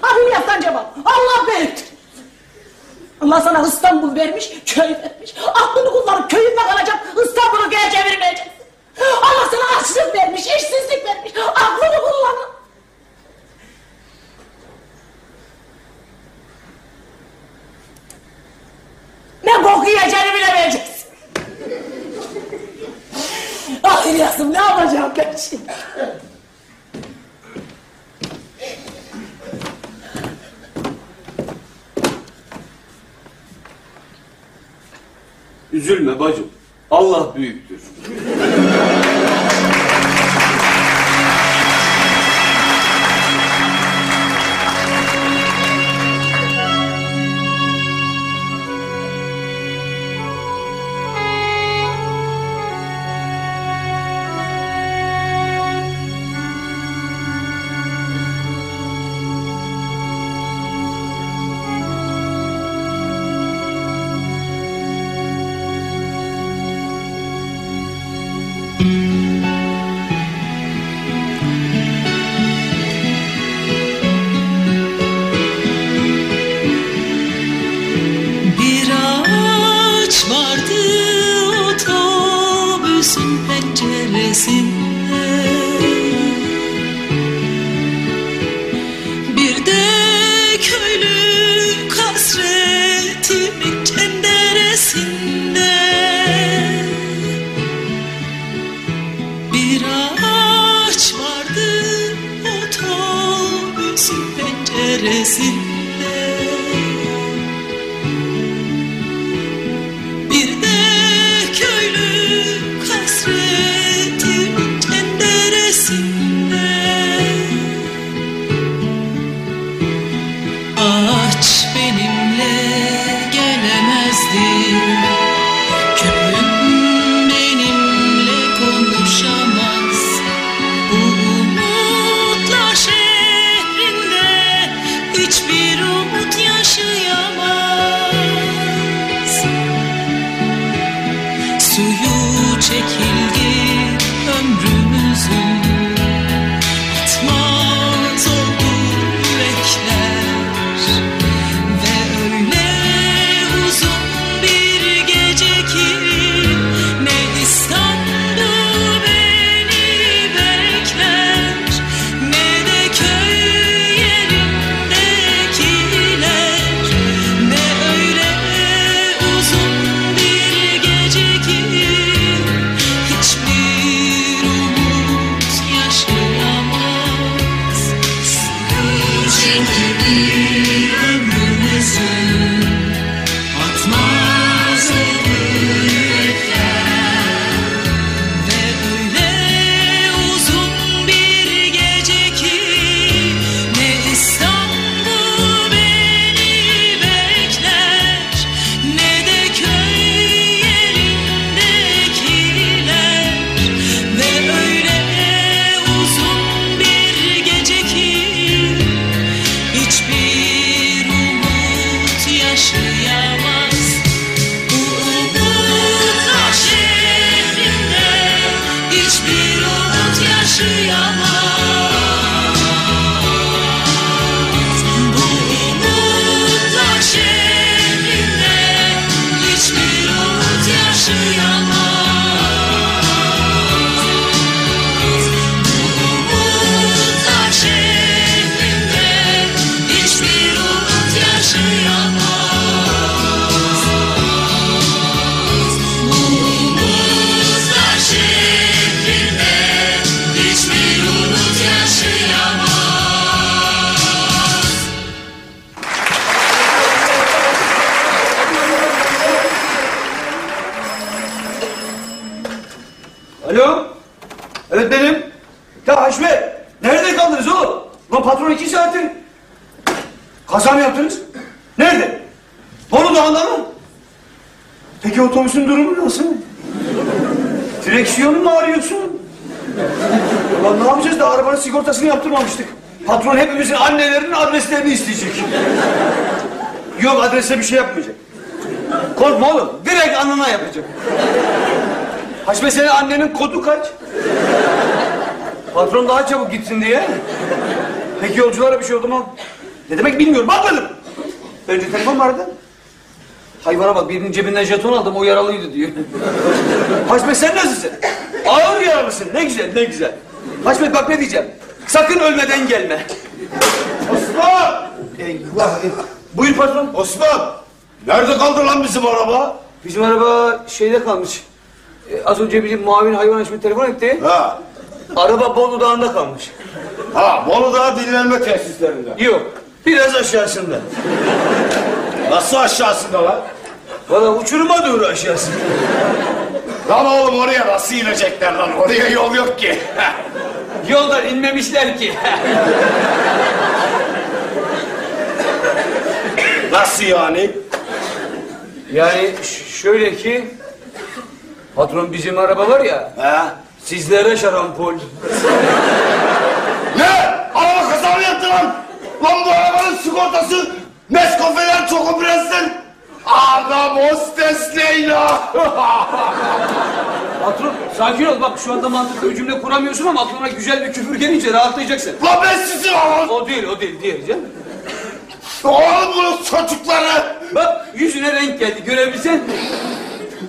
Ha bu İlyas'tan cevap, Allah büyüktür. Allah sana İstanbul vermiş, köy vermiş. Aklını kullanıp köyünde kalacak, İstanbul'u köye çevirmeyeceksin. Allah sana açlık vermiş, işsizlik vermiş. Aklını kullanın. Ne bok yiyeceğini bilemeyeceksin. ah İlyas'ım ne yapacağım ben şimdi? Üzülme bacım. Allah büyüktür. Otobüsün durumu nasıl? Direksiyonu mu arıyorsun? Ulan ne yapacağız da arabanın sigortasını yaptırmamıştık. Patron hepimizin annelerinin adreslerini isteyecek. Yok adrese bir şey yapmayacak. Korkma oğlum. Direkt anına yapacak. Haşme senin annenin kodu kaç? Patron daha çabuk gitsin diye. Peki yolculara bir şey oldu mu? Ne demek bilmiyorum. Bakmadım. Önce telefon vardı. Hayvana bak birinin cebinden jeton aldım o yaralıydı diyor. Haşmet sen nasılsın? Ağır yaralısın. Ne güzel ne güzel. Haşmet bak ne diyeceğim. Sakın ölmeden gelme. Osman! Eyvah. Buyur patron. Osman! Nerede kaldı lan bizim araba? Bizim araba şeyde kalmış. Ee, az önce bizim muavin hayvan Haşmet telefon etti. Ha. Araba Bolu Dağı'nda kalmış. Ha, Bolu'da dinlenme tesislerinde. Yok. Biraz aşağısında. Nasıl aşağısında lan? Valla uçuruma doğru aşağısı. Lan oğlum oraya nasıl inecekler lan? Oraya yol yok ki. Yoldan inmemişler ki. nasıl yani? Yani şöyle ki... Patron bizim araba var ya... Ha? Sizlere şarampol. Ne? Araba kaza mı yaptı lan? Lan bu arabanın sigortası Nescafe'den Choco Prens'ten. Adam hostes Leyla. Patron sakin ol bak şu anda mantıklı bir cümle kuramıyorsun ama aklına güzel bir küfür gelince rahatlayacaksın. lan ben sizi alalım. O değil o değil diğer canım. Oğlum bunun çocukları. Bak yüzüne renk geldi görebilsen.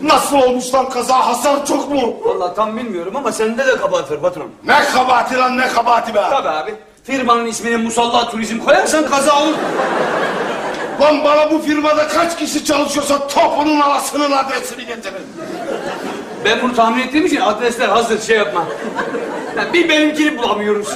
Nasıl olmuş lan kaza? Hasar çok mu? Vallahi tam bilmiyorum ama sende de kabahat var patron. Ne kabahati lan ne kabahati be. Tabii abi. Firmanın ismine Musalla Turizm koyarsan kaza olur. Lan bana bu firmada kaç kişi çalışıyorsa topunun anasının adresini getirin. Ben bunu tahmin ettiğim için adresler hazır şey yapma. Ya bir benimkini bulamıyoruz.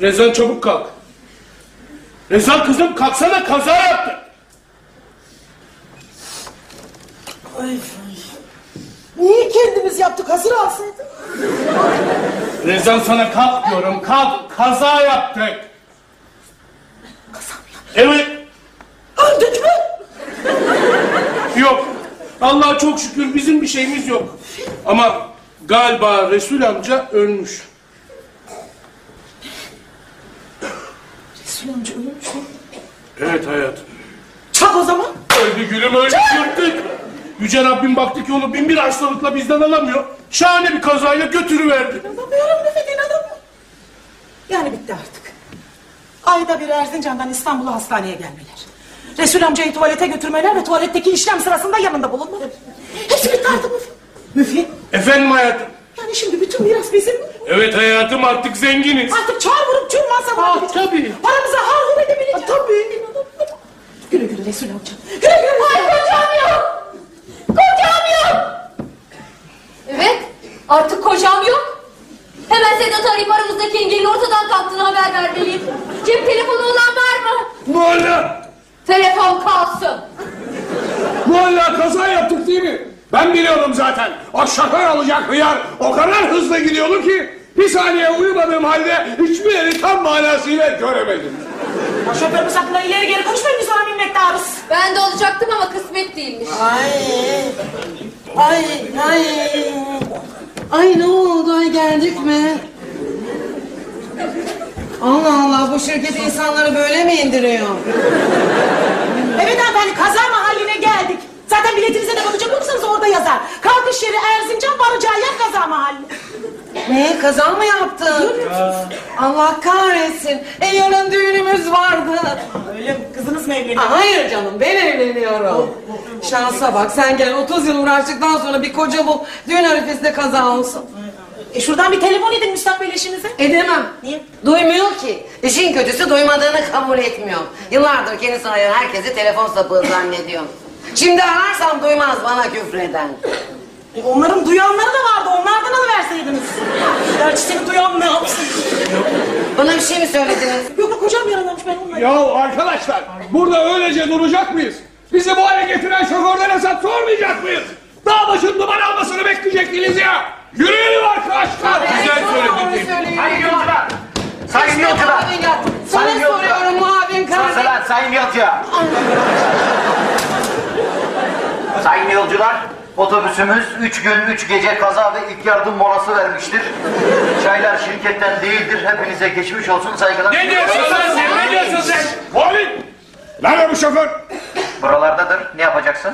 Rezan çabuk kalk. Rezan kızım kalksana kaza yaptı. Ay, Niye kendimiz yaptık? Hazır alsaydık. Rezan sana kalk diyorum kalk kaza yaptık. Kaza mı yaptık? Evet Öldük mü? yok. Allah'a çok şükür bizim bir şeyimiz yok. Ama galiba Resul amca ölmüş. Resul amca ölmüş mü? Evet hayatım. Çak o zaman. Öldü gülüm öldü yırttık. Yüce Rabbim baktı ki onu bin bir hastalıkla bizden alamıyor. Şahane bir kazayla götürüverdi. İnanamıyorum Müfit inanamıyorum. Yani bitti artık. Ayda bir Erzincan'dan İstanbul'a hastaneye gelmeler. Resul amcayı tuvalete götürmeler ve tuvaletteki işlem sırasında yanında bulunmalar. Hepsi bitti artık Müfit. Müfit. Efendim hayatım. Yani şimdi bütün miras bizim mi? Evet hayatım artık zenginiz. Artık çağır vurup çırmazsa Ah, bunu tabii. Paramıza harhum edebileceğiz. Ah, tabii. Güle güle Resul amca. Güle güle. Ay kocam yok. Kocam yok. Evet artık kocam yok. Hemen Sedat arayıp aramızdaki engelin ortadan kalktığını haber vermeliyim. Cep telefonu olan var mı? Mualla. Telefon kalsın. Mualla kaza yaptık değil mi? Ben biliyorum zaten. O şoför alacak hıyar o kadar hızlı gidiyordu ki Bir saniye uyumadığım halde hiçbir yeri tam manasıyla göremedim. Şoförümüz hakkında ileri geri konuşmayın biz ona minnettarız. Ben de olacaktım ama kısmet değilmiş. Ay. Ay ay. Ay ne oldu ay geldik mi? Allah Allah bu şirket insanları böyle mi indiriyor? Evet hanımefendi kaza mahalline geldik. Zaten biletinize de bakacak olursanız orada yazar. Kalkış yeri Erzincan varacağı yer kaza mahalli. Ne kaza mı yaptın? Allah kahretsin. E yarın düğünümüz vardı. Öyle mi? Kızınız mı evleniyor? Aa, Hayır canım ben evleniyorum. Şansa bak sen gel 30 yıl uğraştıktan sonra bir koca bul. Düğün arifesinde kaza olsun. E şuradan bir telefon edin müstakbel eşinize. Edemem. Niye? Duymuyor ki. İşin kötüsü duymadığını kabul etmiyor. Yıllardır kendisini arayan herkesi telefon sapığı zannediyor. Şimdi ararsam duymaz bana küfreden. E onların duyanları da vardı. Onlardan alıverseydiniz. Gerçi seni duyan ne yapsın? Bana bir şey mi söylediniz? Yok yok kocam yaralanmış ben onunla. Ya arkadaşlar burada öylece duracak mıyız? Bizi bu hale getiren şoförlere hesap sormayacak mıyız? Dağ başın duman almasını bekleyecek değiliz ya. Yürüyelim arkadaşlar. Güzel söyledin. Sayın yolcular. Sayın yolcular. Sana Sayın yolcular. soruyorum muavin kardeşim. Sarsılar sayın yolcu. Sayın yolcular. Otobüsümüz 3 gün 3 gece kaza ve ilk yardım molası vermiştir. Çaylar şirketten değildir. Hepinize geçmiş olsun saygılar. Ne diyorsun sen? Ne diyorsun sen? Muavin. Nerede bu şoför? Buralardadır. Ne yapacaksın?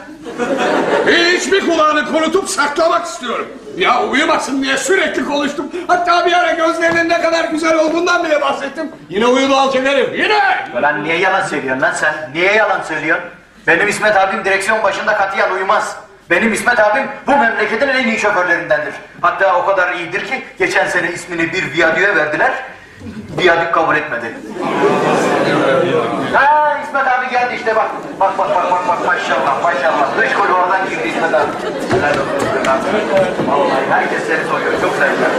Hiçbir kulağını kurutup saklamak istiyorum. Ya uyumasın diye sürekli konuştum. Hatta bir ara gözlerinin ne kadar güzel olduğundan bile bahsettim. Yine uyudu alçak herif. Yine. Lan niye yalan söylüyorsun lan sen? Niye yalan söylüyorsun? Benim İsmet abim direksiyon başında katiyen uyumaz. Benim İsmet abim bu memleketin en iyi şoförlerindendir. Hatta o kadar iyidir ki geçen sene ismini bir viyadüğe verdiler. Viyadük kabul etmedi. ha İsmet abi geldi işte bak. Bak bak bak bak bak maşallah maşallah. Dış kolu oradan girdi İsmet abi. Vallahi herkes seni soruyor. Çok sevgiler.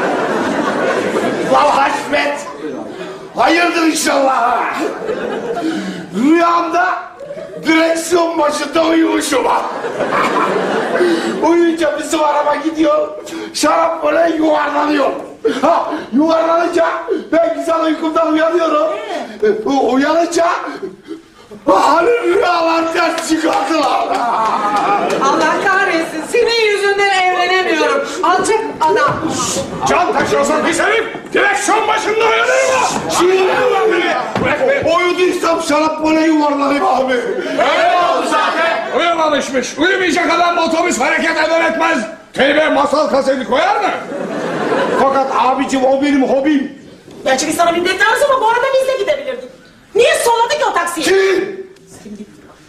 Lan Haşmet! Hayırdır inşallah. Rüyamda direksiyon başında uyumuşum. ha. Uyuyunca bizim araba gidiyor. Şarap böyle yuvarlanıyor. Ha, yuvarlanınca ben güzel uykumdan uyanıyorum. Uyanınca hani rüyalar ters çıkardılar. Allah kahretsin senin yüzünden evlenemiyorum. Alçak adam. Can taşıyorsan pis herif. Direksiyon başında uyanır mı? Şimdi Ulan beni. Bırak beni. uyuduysam şarap böyle yuvarlanayım abi. Öyle oldu zaten. Uyumamışmış. Uyumayacak adam otobüs hareket eder etmez. Teybe masal kaseti koyar mı? Fakat abicim o benim hobim. Biz sana minnettarız ama bu arada biz de gidebilirdik. Niye solladık ki o taksiyi? Kim?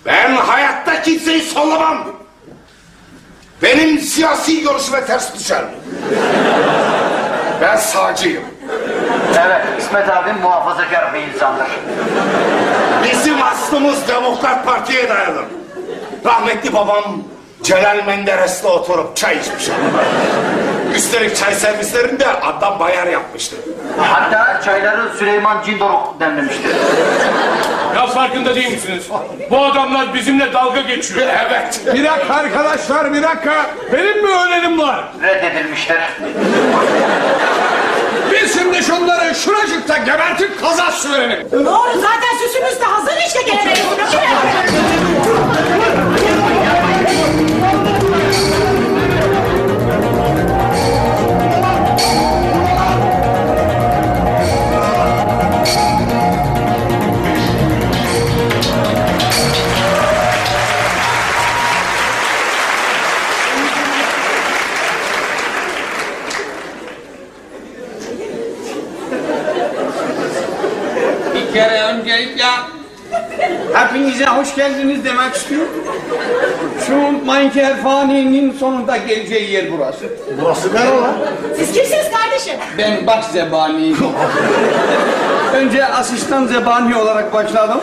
Ben hayatta kimseyi sollamam. Benim siyasi görüşüme ters düşer. Ben sağcıyım. Evet İsmet abim muhafazakar bir insandır. Bizim aslımız Demokrat Parti'ye dayanır. Rahmetli babam Celal Menderes'le oturup çay içmişler. Üstelik çay servislerini de adam bayar yapmıştı. Hatta çayları Süleyman Cindoruk demlemiştir. Ya farkında değil misiniz? Bu adamlar bizimle dalga geçiyor. Evet. Bir dakika arkadaşlar bir dakika. Benim mi önerim var? Reddedilmiştir. Biz şimdi şunları şuracıkta gebertip kaza sürelim. Doğru zaten süsümüz de hazır işte gelemeyiz. Bir kere öncelikle hepinize hoş geldiniz demek istiyorum. Şu Minecraft faninin sonunda geleceği yer burası. Burası nere lan? Siz kimsiniz kardeşim? Ben bak zebaniyim. Önce asistan zebani olarak başladım.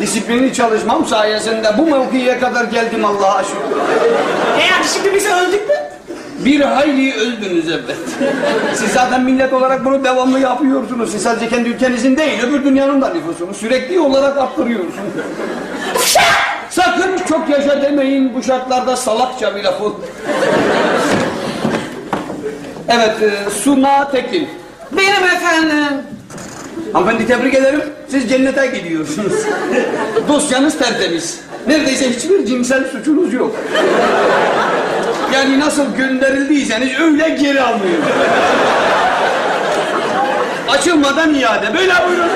Disiplinli çalışmam sayesinde bu mevkiye kadar geldim Allah'a şükür. E yani şimdi bizi öldük mü? Bir hayli öldünüz evet. Siz zaten millet olarak bunu devamlı yapıyorsunuz. Siz sadece kendi ülkenizin değil, öbür dünyanın da nüfusunu sürekli olarak arttırıyorsunuz. Sakın çok yaşa demeyin bu şartlarda salakça bir lafı. Evet, e, Suna Tekin. Benim efendim. Hanımefendi tebrik ederim. Siz cennete gidiyorsunuz. Dosyanız tertemiz. Neredeyse hiçbir cinsel suçunuz yok. Yani nasıl gönderildiyseniz öyle geri almıyor. Açılmadan iade. Böyle buyurun.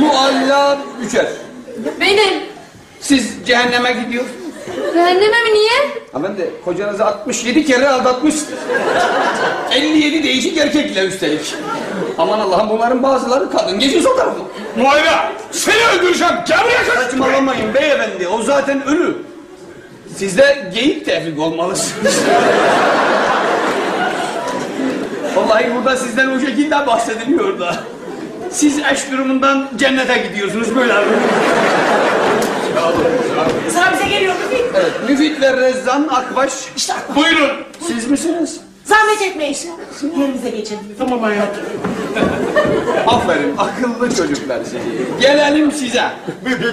Mualla üçer. Benim. Siz cehenneme gidiyorsunuz. Cehenneme mi niye? Hanımefendi kocanızı 67 kere aldatmışsınız. 57 değişik erkekle üstelik. Aman Allah'ım bunların bazıları kadın. Geçin o tarafa. Muayla seni öldüreceğim. Gel buraya kız. Saçmalamayın beyefendi. O zaten ölü. Siz de geyik tevfik olmalısınız. Vallahi burada sizden o şekilde bahsediliyor da. Siz eş durumundan cennete gidiyorsunuz böyle. Sıra bize geliyor Müfit. Evet, Müfit ve Rezzan Akbaş. İşte Buyurun. Siz misiniz? zahmet etmeyin. Yerimize geçin. Tamam hayatım. Aferin, akıllı çocuklar sizi. Gelelim size.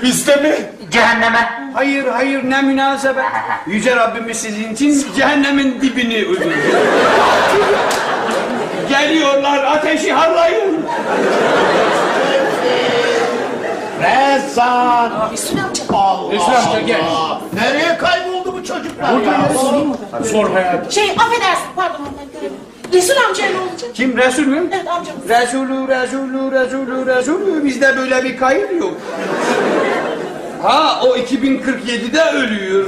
Biz de mi? Cehenneme. Hayır, hayır, ne münasebet. Yüce Rabbimiz sizin için cehennemin dibini uygun. Geliyorlar, ateşi harlayın. Rezan. Üstüne. Allah Resul amca gel. Allah. Nereye kayboldu bu çocuklar ya? Sor hayatım. Şey affedersin pardon ben göremedim. Resul amcaya ne olacak? Kim, Resul mü? Evet amcamız. Resulü, Resulü, Resulü, Resulü. Bizde böyle bir kayıt yok. Ha, o 2047'de ölüyor.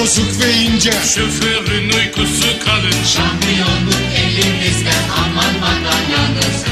Bozuk ve ince. Şoförün uykusu kalın. Şampiyonluk elimizden aman madan yalnızı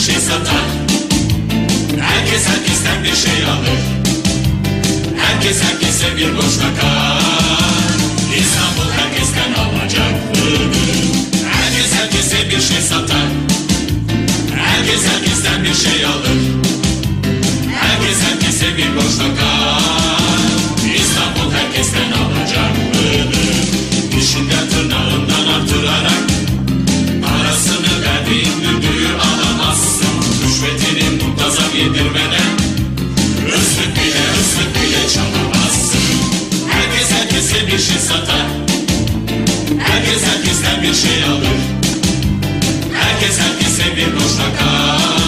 şey satar. Herkes herkesten bir şey alır. Herkes herkese bir boş bakar İstanbul herkesten alacaklıdır. Herkes herkese bir şey satar. Herkes herkesten bir şey alır. Herkes herkese bir boş bakar ateşe alır. Herkes herkese bir boş takar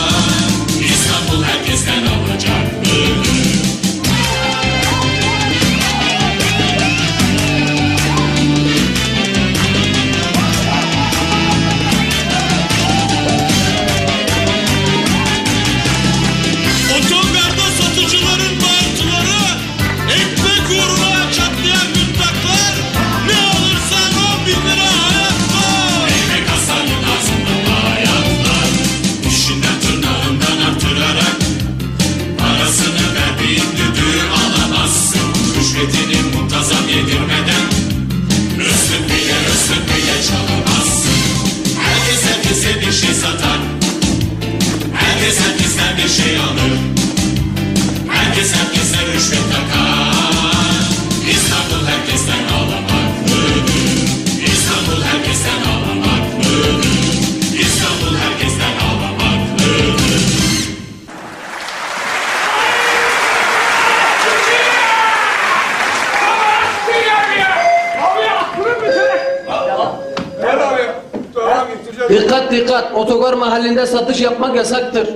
otogar mahallinde satış yapmak yasaktır.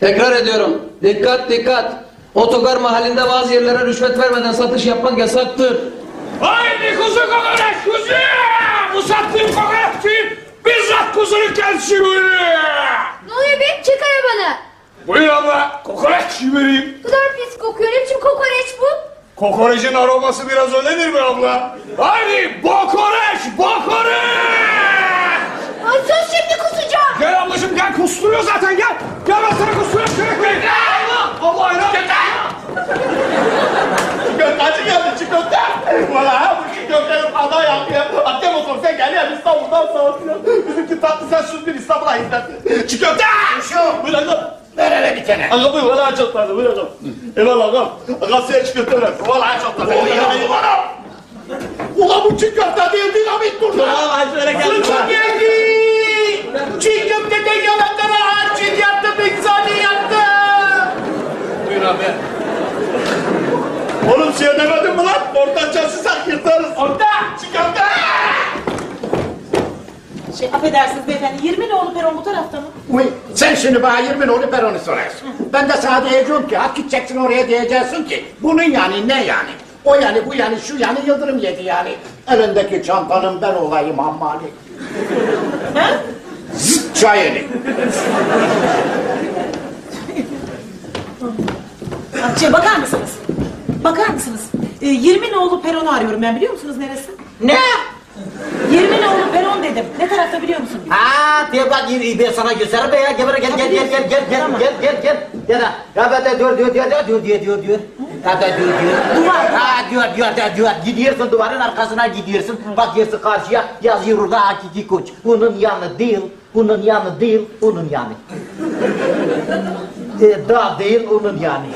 Tekrar ediyorum. Dikkat dikkat. Otogar mahallinde bazı yerlere rüşvet vermeden satış yapmak yasaktır. Haydi kuzu kokoreç kuzu! Bu sattığım kokoreççiyim. Bizzat kuzunun kendisi buyuruyor. Ne oluyor be? Çık arabanı. Buyur abla kokoreç vereyim. Ne kadar pis kokuyor. Ne biçim kokoreç bu? Kokorecin aroması biraz öyledir mi abla? Haydi bokoreç bokoreç! Ay sus şimdi kusacağım. Gel ablacığım gel kusturuyor zaten gel. Gel ben sana kusturuyorum kürek vereyim. Allah! Allah ayran. Göktancı geldi çikolata. Valla ha bu çikolatayı ada yapıyor. Hatta otobüse geliyor İstanbul'dan sağlıyor. Bizimki tatlı sen bir İstanbul'a hizmet. Çikolata! Şu! Buyur aga. Ver hele bir tane. Aga buyur valla çok tadı buyur aga. Eyvallah aga. Aga size çikolata ver. Valla çok tadı. Oy yavrum. Ulan bu çikolata değil dinamit burada. Valla şöyle geldi. Sıçan geldi. Çiğ köftede yalanlara açın yaptı. Pizzani yaptı. Buyur abi. Oğlum şey demedim mi lan? Ortadan sısak yırtarız. Orta! Çikolata! Şey affedersiniz beyefendi 20 nolu peron bu tarafta mı? Uy, sen şimdi bana 20 nolu peronu sorarsın. Ben de sana diyeceğim ki hak gideceksin oraya diyeceksin ki bunun yani ne yani? O yani bu yani şu yani yıldırım yedi yani. Elindeki çantanın ben olayım hammali. Zıt çayını. Şey bakar mısınız? Bakar mısınız? Ee, 20 nolu peronu arıyorum ben biliyor musunuz neresi? Ne? 20 nolu peron dedim. Ne tarafta biliyor musunuz? Ha diye bak ben sana göstereyim be ya gel gel gel gel gel gel gel gel gel gel ya ya ben de diyor diyor diyor diyor diyor diyor diyor da diyor diyor. Duvar. ha diyor diyor diyor diyor. Gidiyorsun duvarın arkasına gidiyorsun. Bakıyorsun karşıya. Yazıyor orada hakiki koç. Bunun yanı değil bunun yanı değil bunun yanı. E, da değil onun yani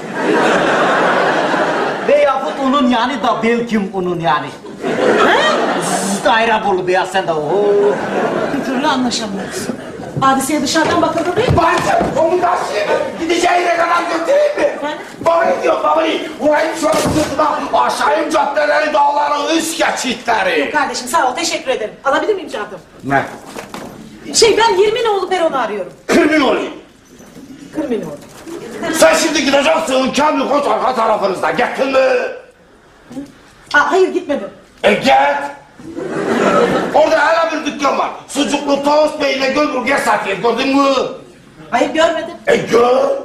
veyahut onun yani da belki onun yani Zzz, daire bul be ya sen de oo. Bir türlü anlaşamıyoruz. Hadiseye dışarıdan bakıldı değil mi? Bacım onu da gideceği yere kadar götüreyim mi? Babayı diyor babayı. Vurayım şöyle sırtına aşağıyım caddeleri dağları üst geçitleri. Yok kardeşim sağ ol teşekkür ederim. Alabilir miyim çantamı? Ne? Şey ben 20 nolu peronu arıyorum. Kırmın olayım. 40 nolu. Sen şimdi gideceksin Kamil Koç arka tarafınızda. Gittin mi? Aa, hayır gitmedim. E git. Orada hele bir dükkan var. Sucuklu tost peynirle gömrüge satıyor. Gördün mü? Hayır görmedim. E gör.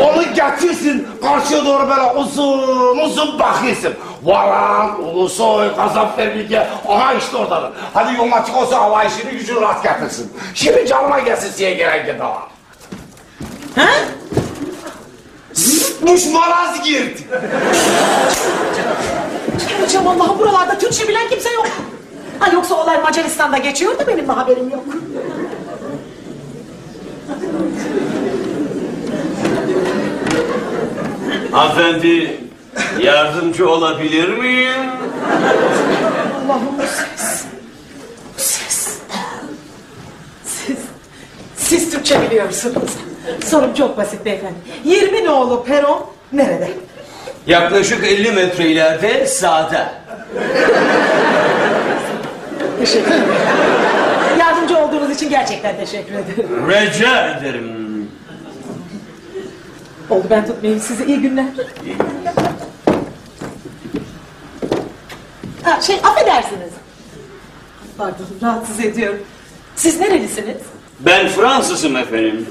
Onu getirsin karşıya doğru böyle uzun uzun bakıyorsun. Varan, Ulusoy, Gazanfer Aha işte oradadır. Hadi yolun açık olsa hava işini gücünü rast getirsin. Şimdi canıma gelsin size gelen giden var. Ha? Zıtmış maraz girdi. Hocam Allah'ım buralarda Türkçe bilen kimse yok. Ha yoksa olay Macaristan'da geçiyor da benim de haberim yok. Hanımefendi yardımcı olabilir miyim? Allah'ım bu ses. Bu ses. Siz, siz Türkçe biliyorsunuz. Sorum çok basit beyefendi. 20 nolu peron nerede? Yaklaşık 50 metre ileride sağda. Teşekkür ederim. Yardımcı olduğunuz için gerçekten teşekkür ederim. Rica ederim. Oldu ben tutmayayım sizi. İyi günler. Ha, şey affedersiniz. Pardon rahatsız ediyorum. Siz nerelisiniz? Ben Fransızım efendim.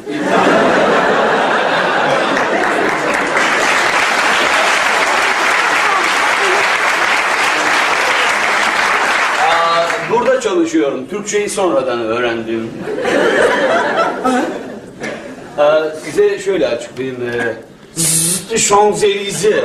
Aa, Burada çalışıyorum. Türkçeyi sonradan öğrendim. Aa, size şöyle açıklayayım. Ee, Zzz, Şanzelize.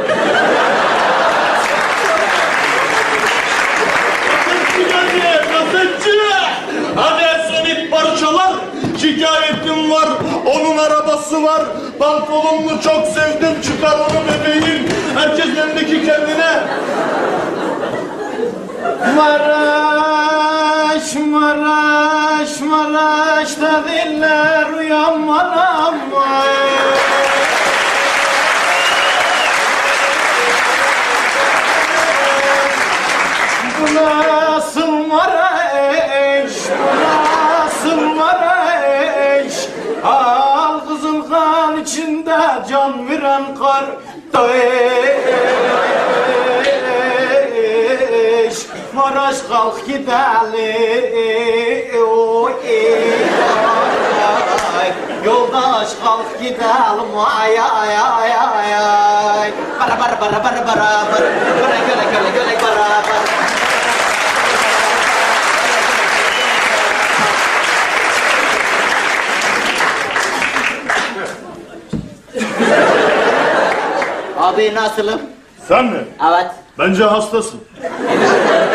Şikayetim var, onun arabası var. Pantolonunu çok sevdim, çıkar onu bebeğim. Herkes memleki kendine. Maraş, Maraş, Maraş'ta diller uyanmadan Bu nasıl Maraş, nasıl Maraş Al kızıl kan içinde can veren kardeş Maraş kalk gidelim oy, ay. Yoldaş kalk gidelim ay ay ay ay ay Bara bara bara bara bara bara Göle göle göle göle bara bara Abi nasılım? Sen mi? Evet. Bence hastasın.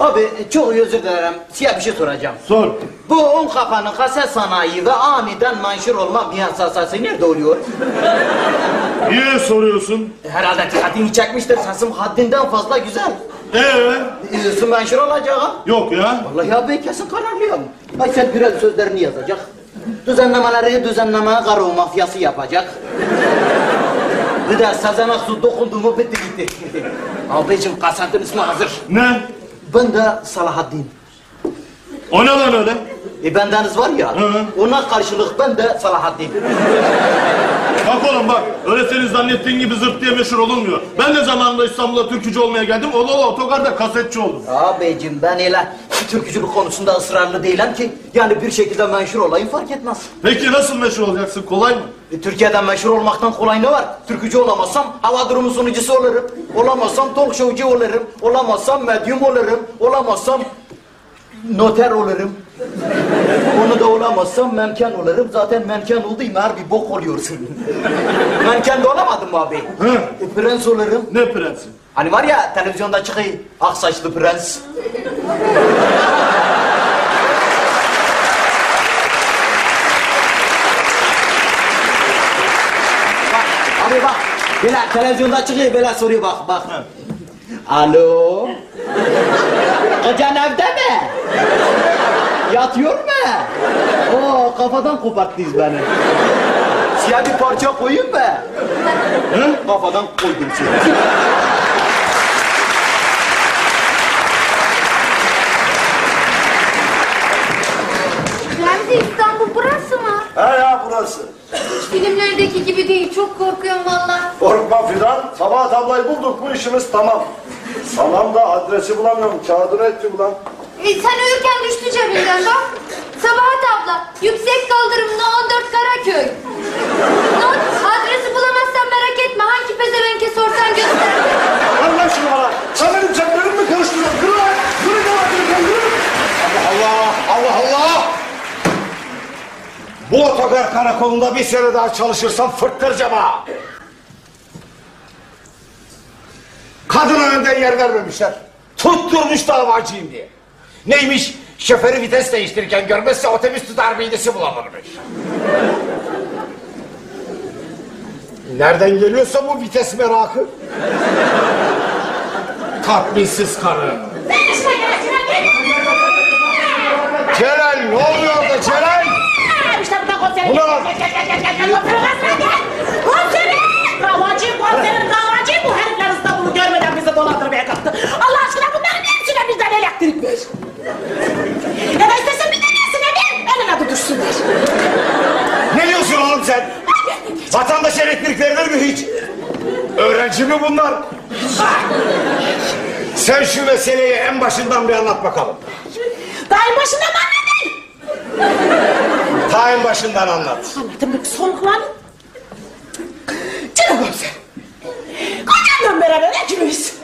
Abi çok özür dilerim. Size bir şey soracağım. Sor. Bu un kapanı kase sanayi ve aniden manşur olma piyasası nerede oluyor? Niye soruyorsun? Herhalde dikkatini çekmiştir. Sesim haddinden fazla güzel. Ee? Diyorsun manşur olacak ha? Yok ya. Vallahi abi kesin kararlıyım. Ay sen biraz sözlerini yazacak. Düzenlemeleri düzenleme karo mafyası yapacak. Bir de Sezen Aksu dokundu mu bitti gitti. Abicim kasetin ismi hazır. Ne? Ben de Salahaddin. O ne lan öyle? E bendeniz var ya, ona karşılık ben de Salahaddin. Bak oğlum bak. Öyle senin zannettiğin gibi zırt diye meşhur olunmuyor. Ben de zamanında İstanbul'a türkücü olmaya geldim. Ola ola otogarda kasetçi oldum. Abicim ben öyle türkücülük konusunda ısrarlı değilim ki. Yani bir şekilde meşhur olayım fark etmez. Peki nasıl meşhur olacaksın? Kolay mı? E, Türkiye'de meşhur olmaktan kolay ne var? Türkücü olamazsam hava durumu sunucusu olurum. Olamazsam talk showcu olurum. Olamazsam medyum olurum. Olamazsam noter olurum. Onu da olamazsam menken olurum. Zaten menken olduğum her bir bok oluyorsun. menken de olamadım abi? E, prens olurum. Ne prensi? Hani var ya televizyonda çıkıyor ak saçlı prens. bak abi bak. Böyle televizyonda çıkıyor böyle soruyor bak bak. Alo. Kocan evde mi? Yatıyor mu? Oo kafadan koparttınız beni. Siyah bir parça koyayım mı? Hı? Kafadan koydum seni. Remzi İstanbul burası mı? He ya burası. Hiç filmlerdeki gibi değil. Çok korkuyorum valla. Korkma Fidan. Sabah ablayı bulduk bu işimiz tamam. Tamam da adresi bulamıyorum. Kağıdını etti ulan. E, sen uyurken düştü cebinden bak. Sabahat abla. Yüksek kaldırımlı 14 Karaköy. Not. Adresi bulamazsan merak etme. Hangi pezevenke sorsan göster. Allah şunu bana. Sen benim ceplerimi mi karıştırıyorsun? Kırı lan. Kırı yapıyorsun? Kırı. Allah Allah Allah! Bu otogar karakolunda bir sene daha çalışırsam fırttıracağım ha! Kadına önden yer vermemişler. Tutturmuş davacıyım diye. Neymiş? Şoförü vites değiştirirken görmezse otobüs tutar midesi bulanırmış. Nereden geliyorsa bu vites merakı? Tatminsiz karı. Celal ne oluyor orada Celal? İşte burada komiserim. Bu ne lan? Komiserim! Davacı komiserim davacı bu herifler İstanbul'u görmeden bizi dolandırmaya kalktı. Allah aşkına bunların hepsine birden elektrik ver. Ya da istesen bir tanesine ver eline tutuşsunlar. Ne diyorsun oğlum sen? Vatandaş elektrik verilir mi hiç? Öğrenci mi bunlar? Sen şu meseleyi en başından bir anlat bakalım. Dayın başından anladın. Ta en başından anlat. Anladım bir soluklanın. Canım komiserim. Kocamla beraber ikimiz.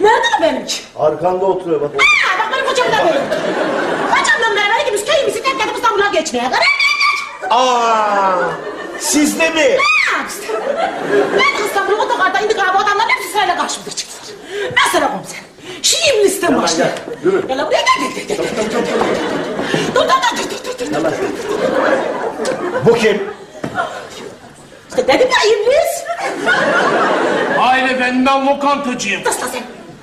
Nerede o benimki? Arkanda oturuyor bak. Aa, bak benim kocam da böyle. Kocamla beraber ikimiz köyümüzü terk edip İstanbul'a geçmeye karar verdik. Aa, siz de mi? Ha, işte. Ben İstanbul'a otogarda indik abi adamlar hepsi sırayla karşımıza çıktılar. Mesela komiserim. Şimdi listem başlıyor. Gel lan buraya gel gel gel gel. Dur dur dur dur dur dur. dur. Bu kim? İşte dedim ya iblis. Aileden ben lokantacıyım. Sus lan sen.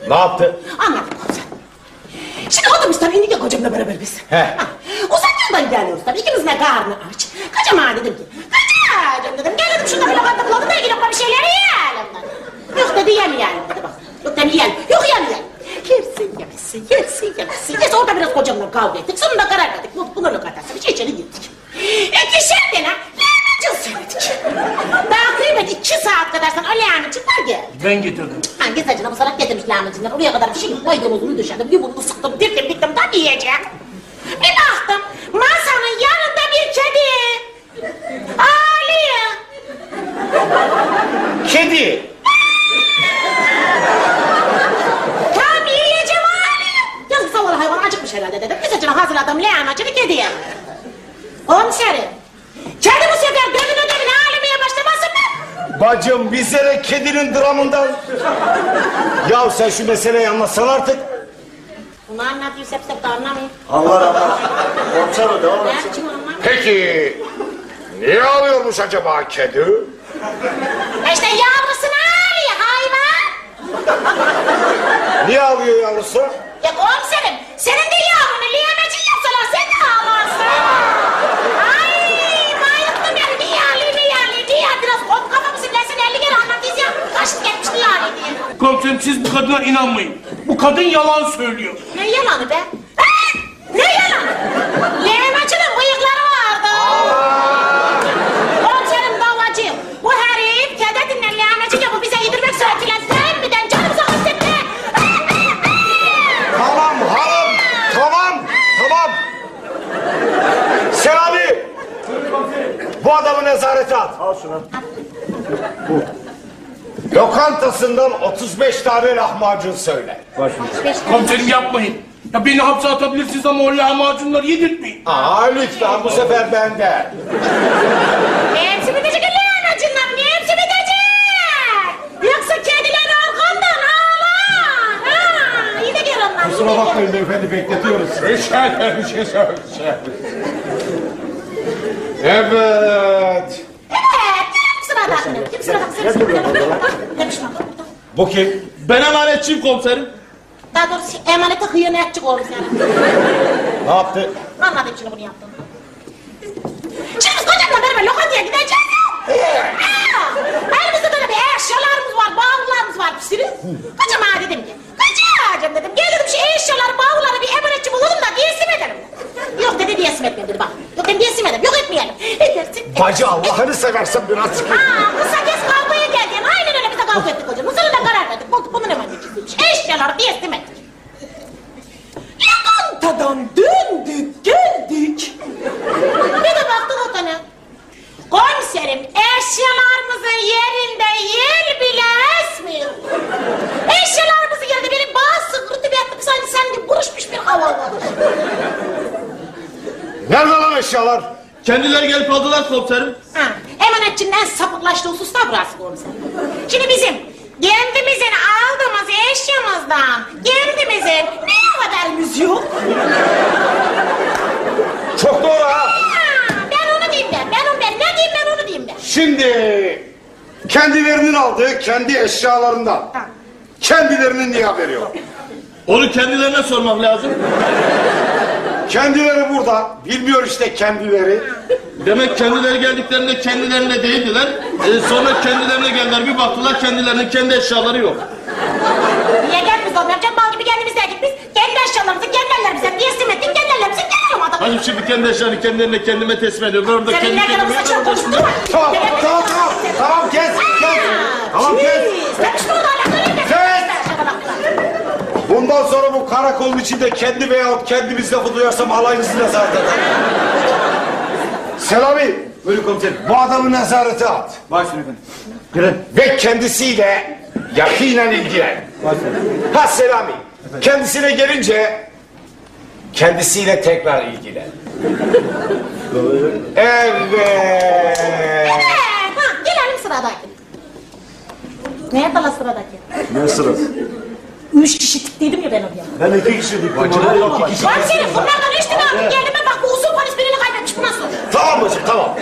Ne yaptı? Anladım komiserim. Şimdi otobüsten indik ya kocamla beraber biz. He. Ha, Uzak yoldan geliyoruz tabii. İkimizin de karnı aç. Kocama dedim ki. Kocacığım dedim. Gel dedim şurada bir lokanta bulalım da iki lokma bir şeyler yiyelim dedim. Yok dedi yemeyelim dedi bak. Yok dedi yiyelim. Yok yemeyelim. Yersin yemezsin, yersin yemezsin. Neyse orada biraz kocamla kavga ettik. Sonunda karar verdik. Bu, bunu lokantası bir şey içeri gittik. İkişer tane lahmacun söyledik. Daha kıymet iki saat kadar sonra o lahmacunlar geldi. Ben getirdim. Hangi saçına bu salak getirmiş lahmacunlar. Oraya kadar bir şey koydum uzunu. Bir bunu sıktım, diktim, diktim. Tabii yiyecek. Bir baktım. Masanın yanında bir kedi. Ağlıyor. Kedi. Tam yiyeceğim ağlıyor. Yazık zavallı hayvan acıkmış herhalde dedim. Bir saçına hazırladım lahmacunu kediye. Komiserim. Kedi bu sefer gözünü dönün ağlamaya başlamasın mı? Bacım bize de kedinin dramından. ya sen şu meseleyi anlatsana artık. Bunu anlatıyor sep sep de anlamıyor. Allah Allah. Komiserim devam et. Peki niye ağlıyormuş acaba kedi? İşte hayvan. Niye ağlıyor yavrusu? Ya komiserim senin de yavrunu liyemeci yapsalar sen de ağlarsın. Ay bayıldım yani niye ağlıyor niye ağlıyor niye biraz kop kafamı simlesin elli kere ya. Kaçtı gitmiş niye diye. Komiserim siz bu kadına inanmayın. Bu kadın yalan söylüyor. Ne yalanı be? Ha? Ne yalanı? Liyemecinin Bu adamı nezarete at. Al şunu. Lokantasından 35 tane lahmacun söyle. Komiserim yapmayın. Ya beni hapse atabilirsiniz ama o lahmacunları yedirtmeyin. Aa lütfen bu sefer bende. Hepsi bitecek liyemecinden hepsi bitecek. Yoksa kediler arkamdan ağlar. Ha, iyi de gel onlar. gel. bakmayın beyefendi bekletiyoruz. Şöyle bir şey söyle. Evet. Evet, kim sırada? Kim sırada? Kim sırada? Demiş bak. Bu kim? Ben emanetçiyim komiserim. Daha doğrusu emanete hıyanetçik olmuş yani. Ne yaptı? Anladım şimdi bunu yaptığını. Şimdi kocamla beraber lokantaya gideceğiz ya. Aa, Elimizde böyle bir eşyalarımız var, bavullarımız var sürü. Kocama dedim ki, kocacığım dedim, gel dedim şu eşyaları, bavulları bir emanetçi bulalım da diyesim edelim. Yok dedi diyesim etmem dedi bak. Yok dedim diyesim edelim, yok etmeyelim. Edersin. Bacı Allah'ını seversen biraz sıkı. Aa, kısa kes kavgaya geldi. Yani aynen öyle biz de kavga ettik hocam. Sonunda karar verdik. Bu, bunun emanetçisiymiş. Eşyaları diyesim ettik. Lokantadan döndük geldik. Bir de baktık otana. Komiserim eşyalarımızın yerinde yer bile esmiyor. Eşyalarımızın yerinde benim bazı yaptım sanki sen gibi buruşmuş bir hava var. Nerede lan eşyalar? Kendileri gelip aldılar komiserim. Ha, emanetçinin en sapıklaştığı husus da burası komiserim. Şimdi bizim kendimizin aldığımız eşyamızdan kendimizin niye haberimiz yok? Çok doğru ha. Ben. Ne diyeyim ben onu diyeyim ben. Şimdi kendilerinin aldığı kendi eşyalarından. Kendilerinin niye haberi yok? Onu kendilerine sormak lazım. Kendileri burada. Bilmiyor işte kendileri. Demek kendileri geldiklerinde kendilerine değildiler. Ee, sonra kendilerine geldiler. Bir baktılar kendilerinin kendi eşyaları yok. Niye gelmiyoruz oğlum? Yapacak bal gibi kendimiz geldik biz. Kendi eşyalarımızı kendi ellerimizle teslim ettik. Kendi ellerimizle kendi alamadık. Hacım şimdi kendi eşyanı kendilerine kendime teslim ediyorum. Orada Senin kendi kadar kendime saçma konuşturma. Tamam, tamam, tamam. Tamam, kes, kes. Tamam, kes. Sen işte orada alakalı Bundan sonra bu karakolun içinde kendi veyahut kendimiz lafı duyarsam alayınızı nezaret eder. Selami. Buyurun komiserim. Bu adamı nezarete at. Başüstüne efendim. Ve kendisiyle yakinen ilgilen. Ha Selami. Kendisine gelince kendisiyle tekrar ilgilen. Evet. Ha, gelelim sıradaki. Nerede la sıradaki? Ne sırası? Üç kişi tikliydim ya ben oraya. Ben iki kişi diktim. Yok iki kişi. senin bunlardan üç tane abi gelime bak bu usul polis birini kaybetmiş bu nasıl? Tamam bacım tamam.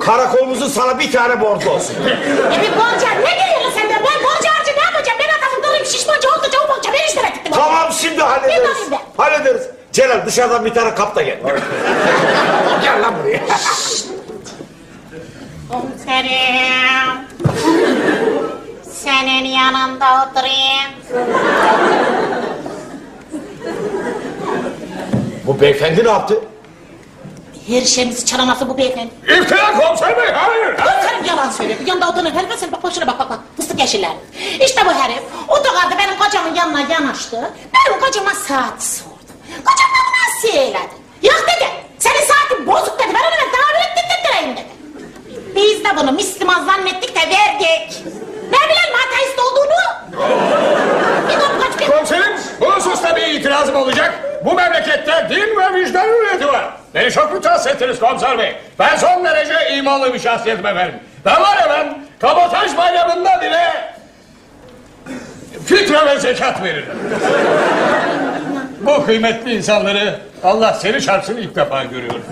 Karakolumuzun sana bir tane borcu olsun. E bir borca ne geliyorsun sen de? Ben borca harcı ne yapacağım? Ben adamın dolu bir üç lira gittim. Tamam şimdi hallederiz. Alayım ben? Hallederiz. Celal dışarıdan bir tane kap da gel. gel lan buraya. Komiserim. Senin yanında oturayım. Bu beyefendi ne yaptı? Her şeyimizi çalaması bu beyefendi. İftira komiser bey hayır. Komiserim yalan söylüyor. Yanında oturan herif sen bak bak şuna bak bak bak. Fıstık yeşiller. İşte bu herif otogarda benim kocamın yanına yanaştı. Benim kocama saat sordu. Kocam da buna söyledi. Yok dedi. Senin saatin bozuk dedi. Ben onu ben tamir ettirttireyim dedi. Biz de bunu Müslüman zannettik de verdik. Ne bileyim ateist olduğunu. Bir kaç bir... Komiserim bu hususta bir itirazım olacak. Bu memlekette din ve vicdan hürriyeti var. Beni çok mütehassıs ettiniz komiser bey. Ben son derece imanlı bir şahsiyetim efendim. Ben var ya ben kabotaj bayramında bile fitre ve zekat veririm. bu kıymetli insanları Allah seni çarpsın ilk defa görüyorum.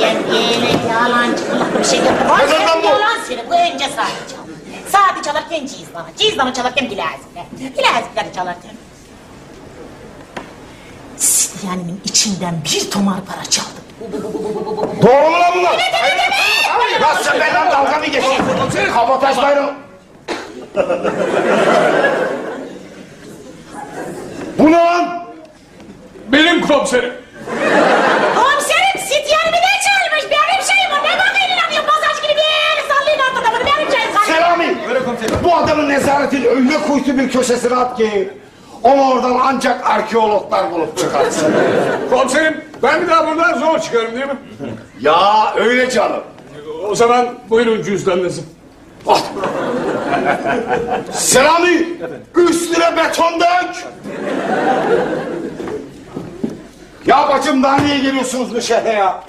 Yani böyle yalancılık bir şey Neden sen bu? yalan söyle. Bu önce saati çal. Saati çalarken cizdanı. Cizdanı çalarken bilezikler. Bilezikleri çalarken. Sidyanimin içinden bir tomar para çaldım. Doğru mu lan bunlar? Evet evet evet. Ya sen benden dalga mı geçiyorsun? Kabotaj bayramı. Bu ne lan? Benim komiserim. Komiserim Sidyanimin ne çalmış? Benim şeyim o. Ne bakayım inanıyor? Bozaç gibi bir yeri sallayın ortada. Bunu benim şeyim. Selami. Bu adamın nezaretin öyle kuytu bir köşesine at ki onu oradan ancak arkeologlar bulup çıkarsın. Komiserim ben bir daha buradan zor çıkarım değil mi? Ya öyle canım. O zaman buyurun cüzdanınızı. Selami üstüne beton dök. Ya bacım daha niye geliyorsunuz bu şehre ya?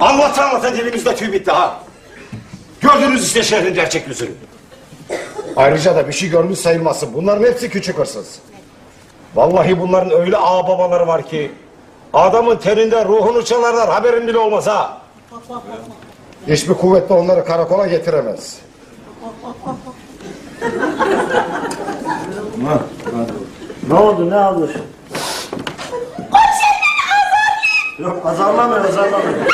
Anlata anlata dilimizde tüy bitti ha. Gördünüz işte şehrin gerçek yüzünü. Ayrıca da bir şey görmüş sayılmasın. Bunların hepsi küçük hırsız. Vallahi bunların öyle ağ babaları var ki... ...adamın terinde ruhunu çalarlar haberin bile olmaz ha. Hiçbir kuvvetle onları karakola getiremez. Ne oldu ne alıyorsun? Yok azarlamıyor azarlamıyor.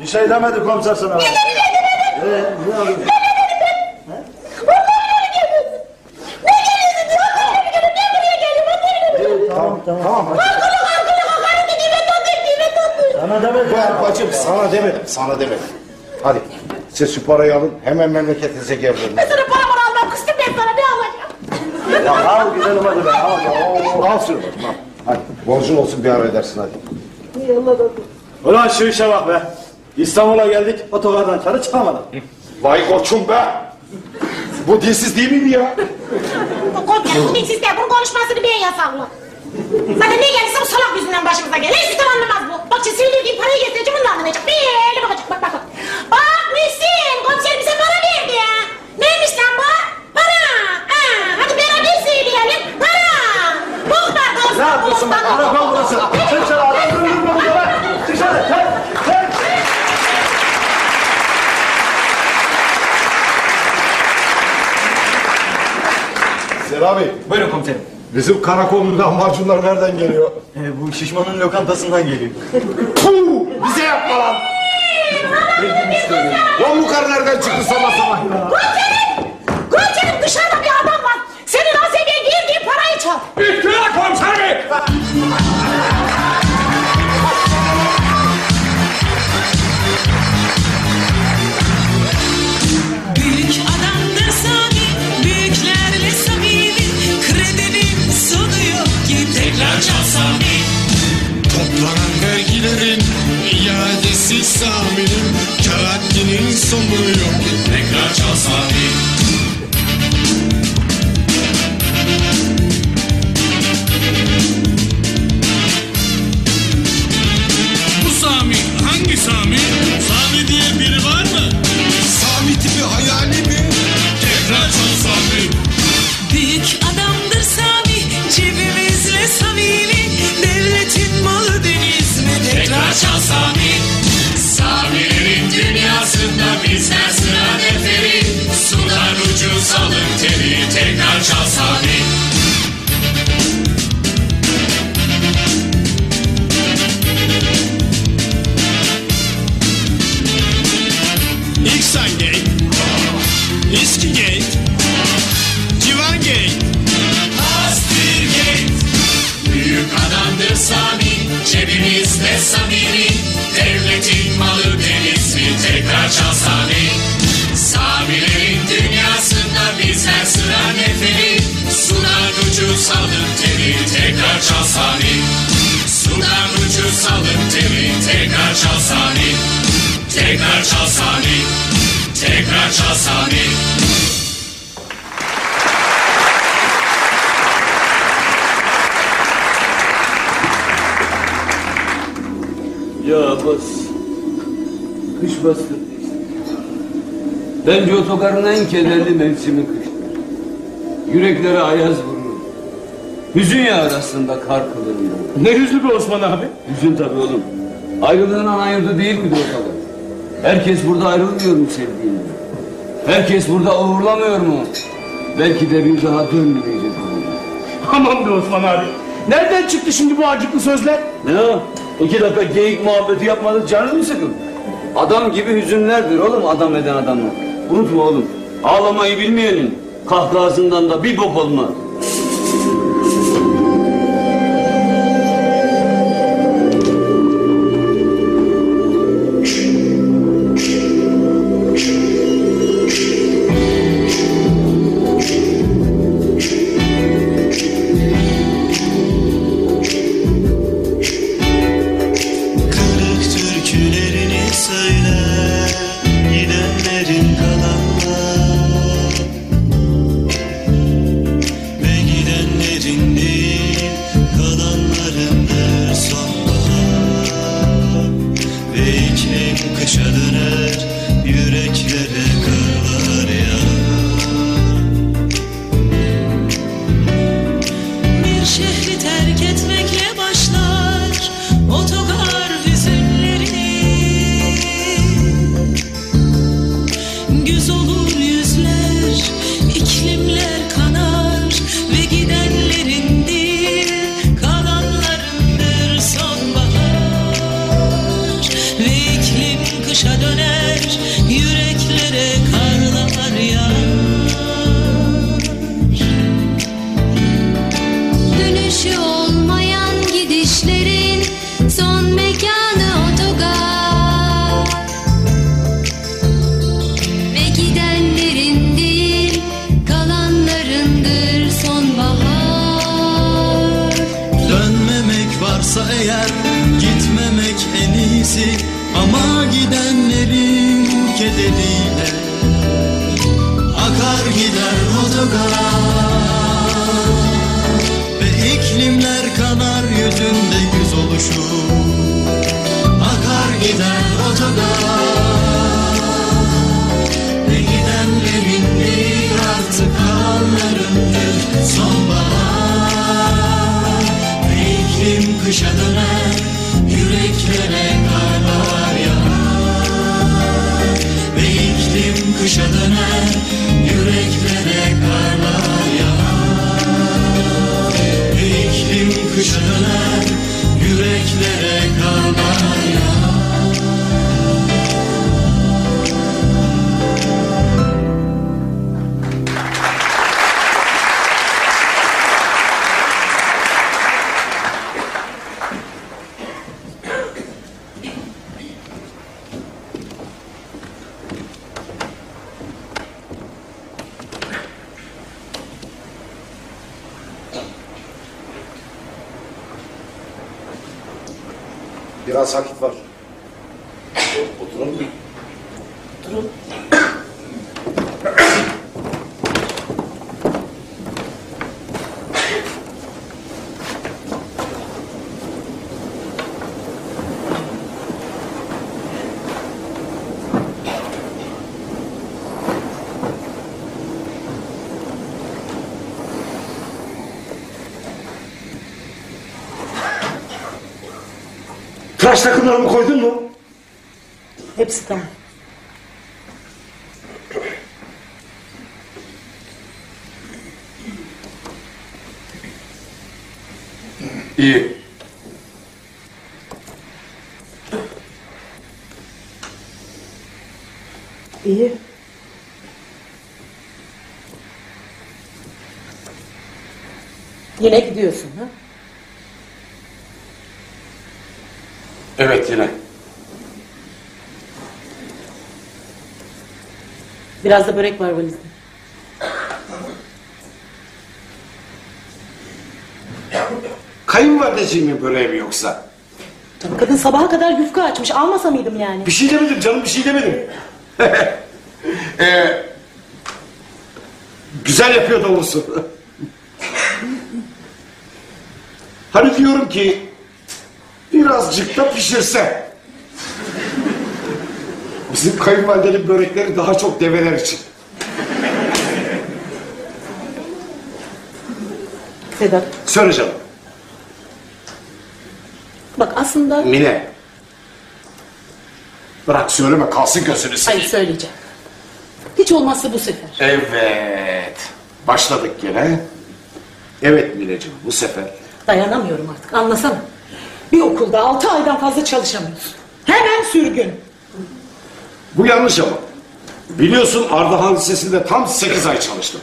Bir şey demedi komiser sana. Ee, ne alıyorsun? Tamam tamam. Hadi. Sana demedim. Ben bacım sana demedim, sana demedim. Hadi siz şu parayı alın hemen memleketinize geri dönün. Ben sana para para almam kıstım ben sana ne alacağım? Ya al gidelim hadi be. Al, al, Al şunu bacım al. Hadi borcun olsun bir ara ödersin hadi. Ulan şu işe bak be. İstanbul'a geldik otogardan çarı çıkamadık. Vay koçum be. Bu dilsiz değil miydi ya? Komiserim siz de bunun konuşmasını ben yasaklı. Zaten ne gelirse bu salak yüzünden başımıza gelir. Hiçbir zaman anlamaz bu. Bak şimdi söylediğim parayı getireceğim bunu da anlamayacak. Böyle bakacak bak bak bak. Bak Müslüm komiserim bize para verdi ya. Neymiş lan bu? Para. Ha, hadi beraber söyleyelim. Para. Muhtar dostum. Ne yapıyorsun bak? Karakol burası. Çık dışarı adam durdur burada be. Dışarı. Çek. Çek. Selami. Buyurun komiserim. Bizim karakolun lahmacunlar nereden geliyor? E, bu şişmanın lokantasından geliyor. Puh! Bize yapma lan! Lan bu karı nereden çıktı sabah sabah ya? Gülçenim dışarıda bir adam var. Senin azemiye girdiğin parayı çal. İftira komiser Sami. Toplanan vergilerin iadesi Sami'nin haddinin sonu yok. Tekrar çal Sami dünyasında bizler sıra neferi Sudan ucuz alın teri tekrar çal Sami çal Sudan ucuz alın teri tekrar çal Tekrar çal Tekrar çal Ya Abbas. Kış işte. Bence otogarın en kederli mevsimi kıştır. Yüreklere ayaz vurur. Hüzün yağar aslında kar kılığında. Ne hüznü be Osman abi? Hüzün tabii oğlum. Ayrılığından ayırdı değil mi otogar? Herkes burada ayrılmıyor mu sevdiğinden? Herkes burada uğurlamıyor mu? Belki de bir daha dönmeyecek buraya. Aman be Osman abi. Nereden çıktı şimdi bu acıklı sözler? Ne o? İki dakika geyik muhabbeti yapmadık canın mı sıkın? Adam gibi hüzünlerdir oğlum adam eden adamı. Unutma oğlum. Ağlamayı bilmeyenin kahkahasından da bir bok olmaz. Tıraş takımlarımı koydun mu? Hepsi tamam. İyi. İyi. Yine gidiyorsun ha? Evet yine. Biraz da börek var valizde. Kayınvalideciğim mi böreğim yoksa? Tabii kadın sabaha kadar yufka açmış. Almasa mıydım yani? Bir şey demedim canım bir şey demedim. ee, güzel yapıyor doğrusu. hani diyorum ki birazcık da pişirse. Bizim kayınvalidenin börekleri daha çok develer için. Sedat. Söyle canım. Bak aslında... Mine. Bırak söyleme kalsın gözünü seveyim. Hayır söyleyeceğim. Hiç olmazsa bu sefer. Evet. Başladık gene. Evet Mineciğim bu sefer. Dayanamıyorum artık anlasana. Bir okulda altı aydan fazla çalışamıyorsun. Hemen sürgün. Bu yanlış ama. Biliyorsun Ardahan Lisesi'nde tam 8 ay çalıştım.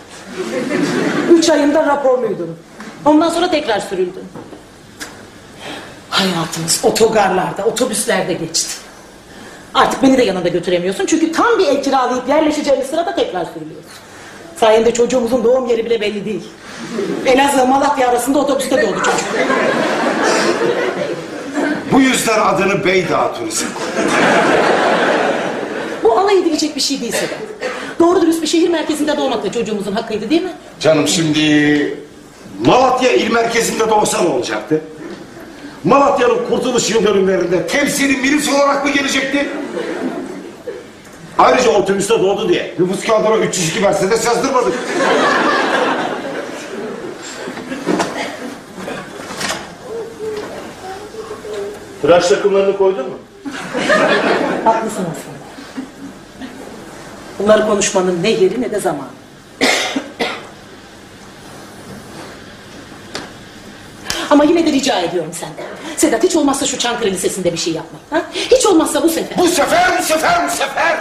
Üç ayında raporluydun. Ondan sonra tekrar sürüldün. Hayatımız otogarlarda, otobüslerde geçti. Artık beni de yanında götüremiyorsun. Çünkü tam bir ev kiralayıp yerleşeceğimiz sırada tekrar sürülüyorsun. Sayende çocuğumuzun doğum yeri bile belli değil. Elazığ Malatya arasında otobüste doğdu çocuk. Bu yüzden adını Beydağ Turizm koydum. Bu alay edilecek bir şey değil Sedat. Doğru dürüst bir şehir merkezinde doğmak da çocuğumuzun hakkıydı değil mi? Canım şimdi Malatya il merkezinde doğsa ne olacaktı? Malatya'nın kurtuluş yıl dönümlerinde temsili milis olarak mı gelecekti? Ayrıca otobüste doğdu diye nüfus kağıdına 302 Mercedes yazdırmadık. Tıraş takımlarını koydun mu? Haklısın aslında. Bunları konuşmanın ne yeri ne de zamanı. Ama yine de rica ediyorum senden. Sedat hiç olmazsa şu Çankırı Lisesi'nde bir şey yapma. Ha? Hiç olmazsa bu sefer. Bu sefer, bu sefer, bu sefer.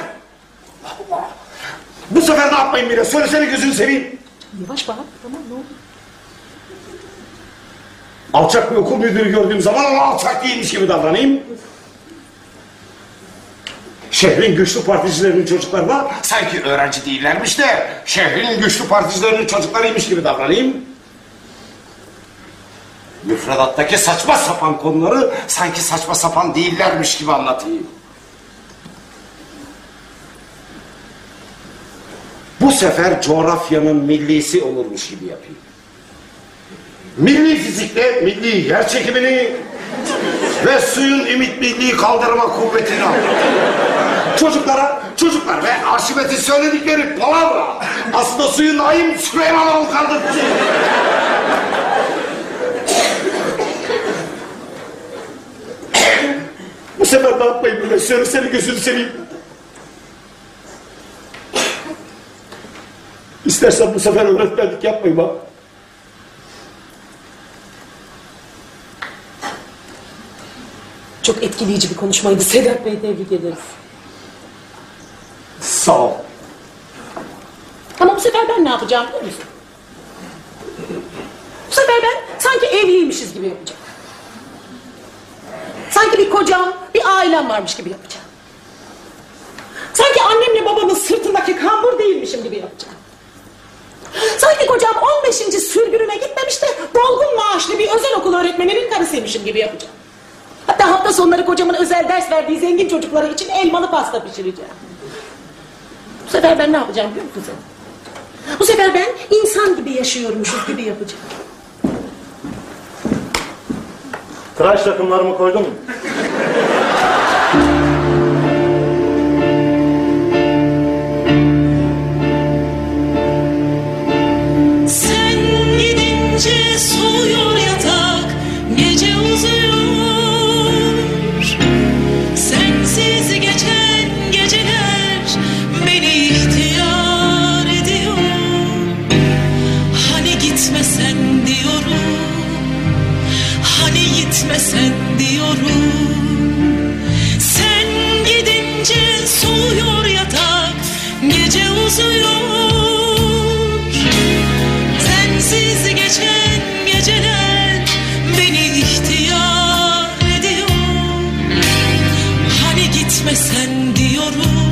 Bu sefer ne yapmayın Mine? Söylesene gözünü seveyim. Yavaş bak tamam ne olur. Alçak bir okul müdürü gördüğüm zaman ona alçak değilmiş gibi davranayım. Şehrin güçlü particilerinin çocuklarına sanki öğrenci değillermiş de şehrin güçlü particilerinin çocuklarıymış gibi davranayım. Müfredattaki saçma sapan konuları sanki saçma sapan değillermiş gibi anlatayım. Bu sefer coğrafyanın millisi olurmuş gibi yapayım. Milli fizikle milli yer çekimini ve suyun ümit milli kaldırma kuvvetini al. Çocuklara, çocuklar ve Arşimet'in söyledikleri palavra aslında suyun ayım Süleymanoğlu kaldırdı. Bu sefer ne yapmayın böyle? Söylesene gözünü seveyim. İstersen bu sefer öğretmenlik yapmayayım ha. Çok etkileyici bir konuşmaydı Sedat Bey tebrik ederiz. Sağ ol. Ama bu sefer ben ne yapacağım biliyor musun? Bu sefer ben sanki evliymişiz gibi yapacağım. Sanki bir kocam, bir ailem varmış gibi yapacağım. Sanki annemle babamın sırtındaki kambur değilmişim gibi yapacağım. Sanki kocam 15. sürgününe gitmemiş de dolgun maaşlı bir özel okul öğretmeninin karısıymışım gibi yapacağım. Hatta hafta sonları kocamın özel ders verdiği zengin çocukları için elmalı pasta pişireceğim. Bu sefer ben ne yapacağım biliyor musun? Bu sefer ben insan gibi yaşıyormuşuz gibi yapacağım. Tıraş takımlarımı koydun mu? Soğuyor yatak Gece uzuyor. Sensiz geçen geceler beni ihtiyar ediyor. Hani gitmesen diyorum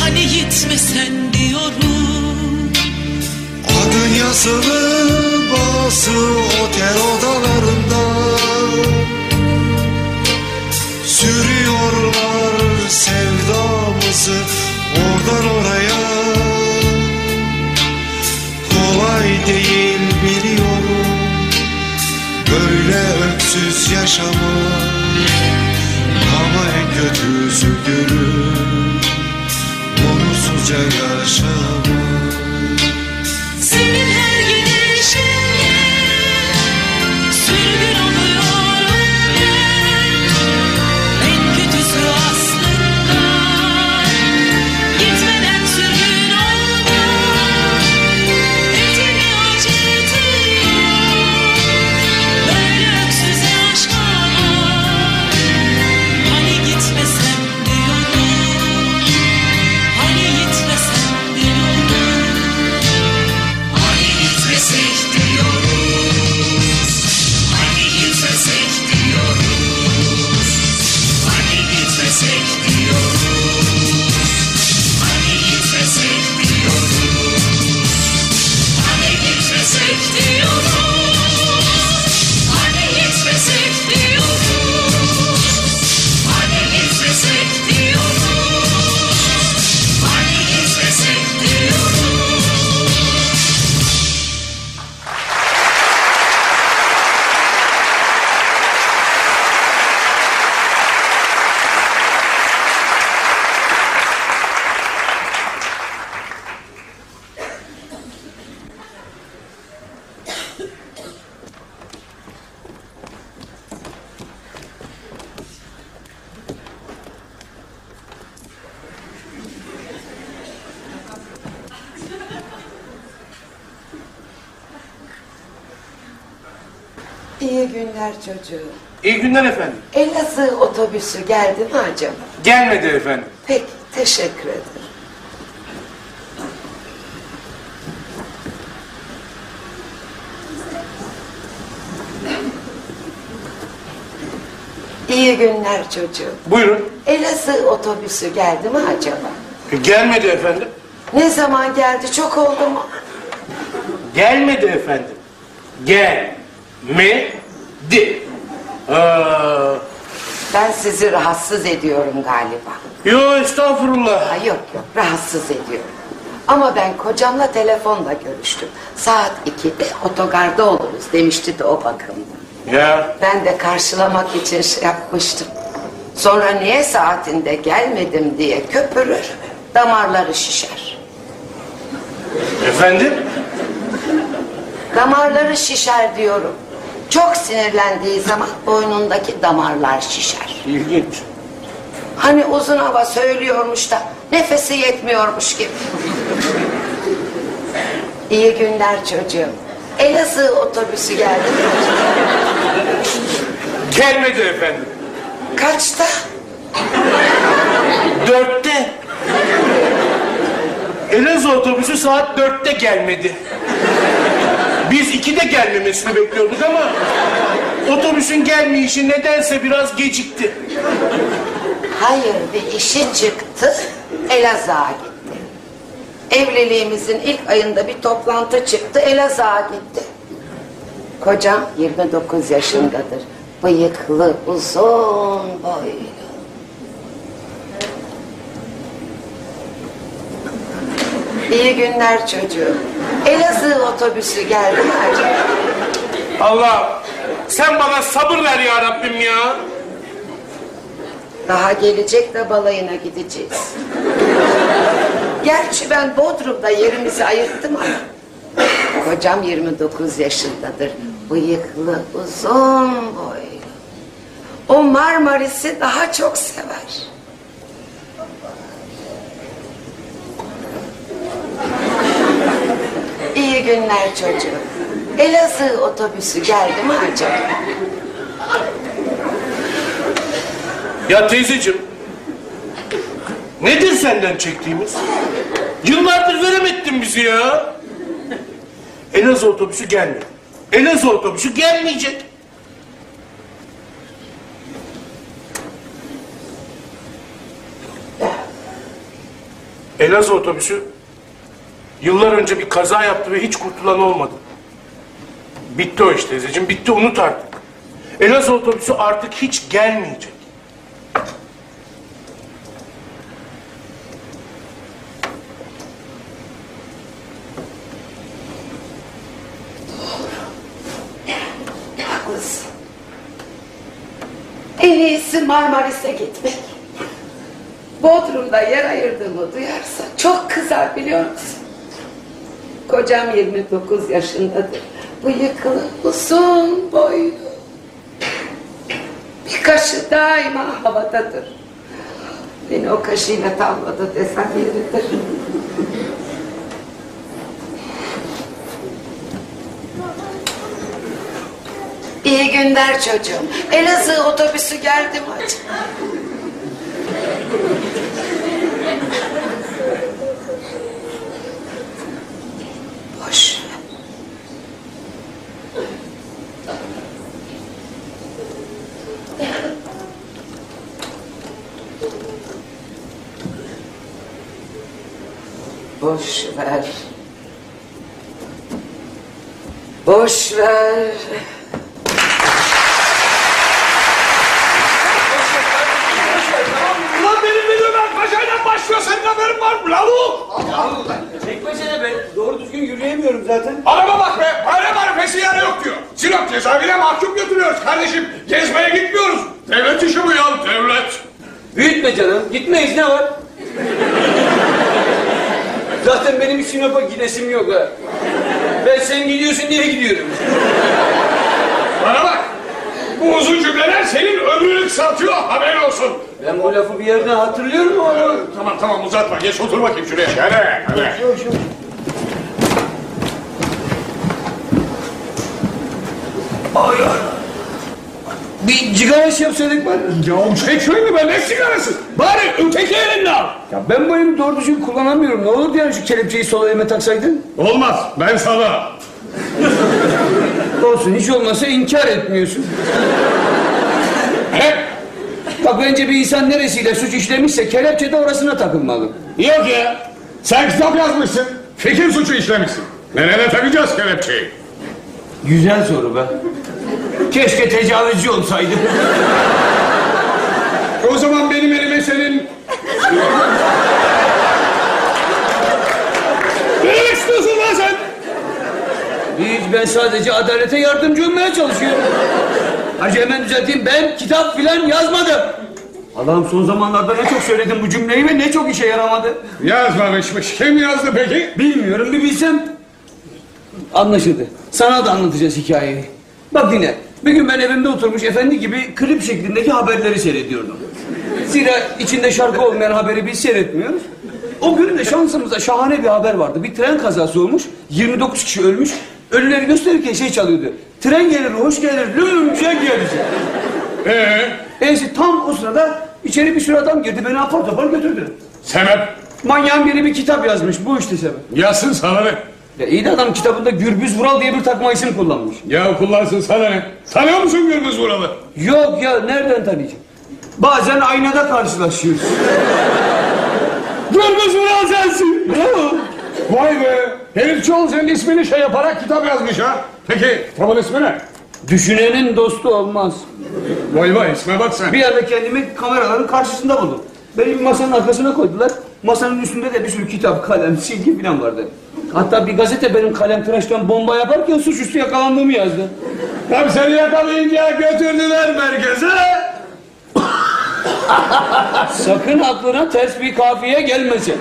Hani gitmesen diyorum. Adın yazılı bazı sevdamızı oradan oraya. Kolay değil biliyorum Böyle öksüz yaşamak. Ama en kötüsü gülüm Umutsuzca yaşamak günler efendim. Elazığ otobüsü geldi mi acaba? Gelmedi efendim. Peki, teşekkür ederim. İyi günler çocuğum. Buyurun. Elazığ otobüsü geldi mi acaba? Gelmedi efendim. Ne zaman geldi? Çok oldu mu? Gelmedi efendim. Gelmedi. Ben sizi rahatsız ediyorum galiba. yo estağfurullah. Ha, yok yok rahatsız ediyorum. Ama ben kocamla telefonla görüştüm. Saat 2'de otogarda oluruz demişti de o bakımda. Ya Ben de karşılamak için şey yapmıştım. Sonra niye saatinde gelmedim diye köpürür, damarları şişer. efendim? Damarları şişer diyorum. Çok sinirlendiği zaman boynundaki damarlar şişer. İlginç. Hani uzun hava söylüyormuş da nefesi yetmiyormuş gibi. İyi günler çocuğum. Elazığ otobüsü geldi? Gelmedi efendim. Kaçta? Dörtte. Elazığ otobüsü saat dörtte gelmedi. Biz ikide gelmemesini bekliyorduk ama otobüsün gelmeyişi nedense biraz gecikti. Hayır bir işi çıktı Elazığ'a gitti. Evliliğimizin ilk ayında bir toplantı çıktı. Elazığ'a gitti. Kocam 29 yaşındadır. Bıyıklı, uzun boylu. İyi günler çocuğum. Elazığ otobüsü geldi mi acaba? Allah sen bana sabır ver ya Rabbim ya. Daha gelecek de balayına gideceğiz. Gerçi ben Bodrum'da yerimizi ayırttım ama. Kocam 29 yaşındadır. Bıyıklı, uzun boylu. O Marmaris'i daha çok sever. İyi günler çocuğum. Elazığ otobüsü geldi mi acaba? Ya teyzeciğim. Nedir senden çektiğimiz? Yıllardır veremedin bizi ya. Elazığ otobüsü gelmiyor. Elazığ otobüsü gelmeyecek. Elazığ otobüsü yıllar önce bir kaza yaptı ve hiç kurtulan olmadı. Bitti o iş teyzeciğim, bitti unut artık. Elazığ otobüsü artık hiç gelmeyecek. Haklısın. En iyisi Marmaris'e gitmek. Bodrum'da yer ayırdığımı duyarsa çok kızar biliyor musun? Kocam 29 yaşındadır. Bıyıklı, uzun boylu. Bir kaşı daima havadadır. Beni o kaşıyla tavladı desem yeridir. İyi günler çocuğum. Elazığ otobüsü geldi mi acaba? Boş. Boş ver. Boş ver. Ulan benim bir Ömer Paşa'yla başlıyor senin haberin var mı lavuk? Çekmesene be. Doğru düzgün yürüyemiyorum zaten. Adama bak be bayram marifesi yani yok diyor. Sinop cezaevine mahkum götürüyoruz kardeşim. Gezmeye gitmiyoruz. Devlet işi bu ya devlet. Büyütme canım. Gitmeyiz ne var? Zaten benim Sinop'a gidesim yok ha. Ben sen gidiyorsun diye gidiyorum. Bana bak. Bu uzun cümleler senin ömrünü kısaltıyor haberin olsun. Ben bu lafı bir yerden hatırlıyorum ama... Tamam tamam uzatma geç otur bakayım şuraya. Hadi hadi. Ay ay. Bir cigara iş yapsaydık bari. Ya çek şöyle be ne sigarası? Bari öteki elinde al. Ya ben bu elimi doğru düzgün kullanamıyorum. Ne olurdu yani şu kelepçeyi sol elime taksaydın? Olmaz ben sana. Olsun hiç olmasa inkar etmiyorsun. He? Bak bence bir insan neresiyle suç işlemişse kelepçe de orasına takılmalı. Yok ya. Sen kitap yazmışsın. Fikir suçu işlemişsin. Nereye takacağız kelepçeyi? Güzel soru be. Keşke tecavüzcü olsaydım. O zaman benim elime senin... ne istiyorsun lan sen? Hiç ben sadece adalete yardımcı olmaya çalışıyorum. Hacı hemen düzelteyim ben kitap filan yazmadım. Allah'ım son zamanlarda ne çok söyledim bu cümleyi ve ne çok işe yaramadı. Yazmamışmış. Kim yazdı peki? Bilmiyorum bir bilsem. Anlaşıldı. Sana da anlatacağız hikayeyi. Bak dinle. Bir gün ben evimde oturmuş efendi gibi klip şeklindeki haberleri seyrediyordum. Zira içinde şarkı olmayan haberi biz seyretmiyoruz. O gün de şansımıza şahane bir haber vardı. Bir tren kazası olmuş. 29 kişi ölmüş. Ölüleri gösterirken şey çalıyordu. Tren gelir, hoş gelir, lümce gelir. Ee? Neyse tam o sırada içeri bir sürü adam girdi. Beni apar topar götürdü. Sebep? Manyağın biri bir kitap yazmış. Bu işte sebep. Yazsın sana ne? Ya iyi de adam kitabında Gürbüz Vural diye bir takma isim kullanmış. Ya kullansın sana ne? Tanıyor musun Gürbüz Vural'ı? Yok ya nereden tanıyacağım? Bazen aynada karşılaşıyoruz. Gürbüz Vural sensin. Bravo. Vay be! Herif senin ismini şey yaparak kitap yazmış ha. Peki kitabın ismi ne? Düşünenin dostu olmaz. Vay vay isme bak sen. Bir yerde kendimi kameraların karşısında buldum. Beni bir masanın arkasına koydular. Masanın üstünde de bir sürü kitap, kalem, silgi falan vardı. Hatta bir gazete benim kalem tıraştan bomba yaparken suçüstü yakalandığımı yazdı. Tam seni yakalayınca götürdüler merkeze. Sakın aklına ters bir kafiye gelmesin.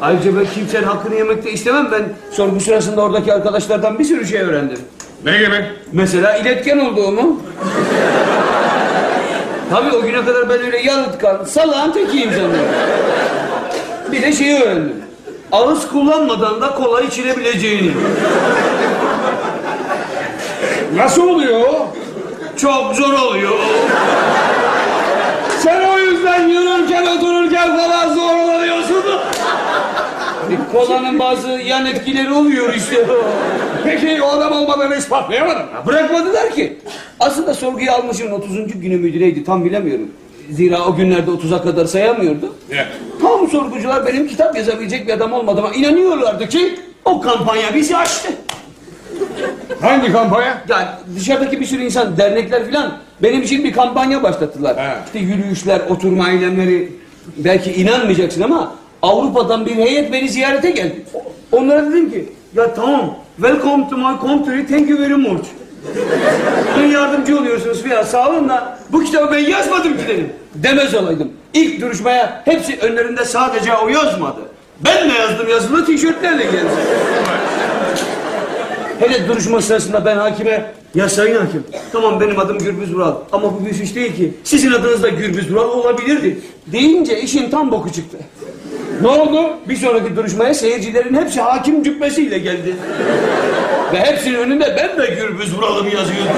Ayrıca ben kimsenin hakkını yemek de istemem. Ben sorgu sırasında oradaki arkadaşlardan bir sürü şey öğrendim. Ne gibi? Mesela iletken olduğumu. Tabii o güne kadar ben öyle yalıtkan, salağın tekiyim sanıyorum. Bir de şeyi öğrendim. Ağız kullanmadan da kola içilebileceğini. Nasıl oluyor? Çok zor oluyor. Sen o yüzden yürürken otururken falan zorlanıyorsun. Bir kolanın bazı yan etkileri oluyor işte. Peki o adam olmadığını ispatlayamadın mı? Bırakmadılar ki. Aslında sorguya almışım 30. günü müydü neydi tam bilemiyorum. Zira o günlerde 30'a kadar sayamıyordu. Evet. Tam sorgucular benim kitap yazabilecek bir adam olmadığıma inanıyorlardı ki o kampanya bizi açtı. Hangi kampanya? Ya dışarıdaki bir sürü insan, dernekler filan benim için bir kampanya başlattılar. İşte yürüyüşler, oturma eylemleri. Belki inanmayacaksın ama Avrupa'dan bir heyet beni ziyarete geldi. Onlara dedim ki ya tamam welcome to my country thank you very much. Bana yardımcı oluyorsunuz filan sağ olun da bu kitabı ben yazmadım ki dedim. Demez olaydım. İlk duruşmaya hepsi önlerinde sadece o yazmadı. Ben de yazdım yazılı tişörtlerle geldim. Hele duruşma sırasında ben hakime ya sayın hakim tamam benim adım Gürbüz Vural ama bu bir suç değil ki sizin adınız da Gürbüz Vural olabilirdi deyince işin tam boku çıktı. Ne oldu? Bir sonraki duruşmaya seyircilerin hepsi hakim cübbesiyle geldi. Ve hepsinin önünde ben de Gürbüz Vural'ım yazıyordum.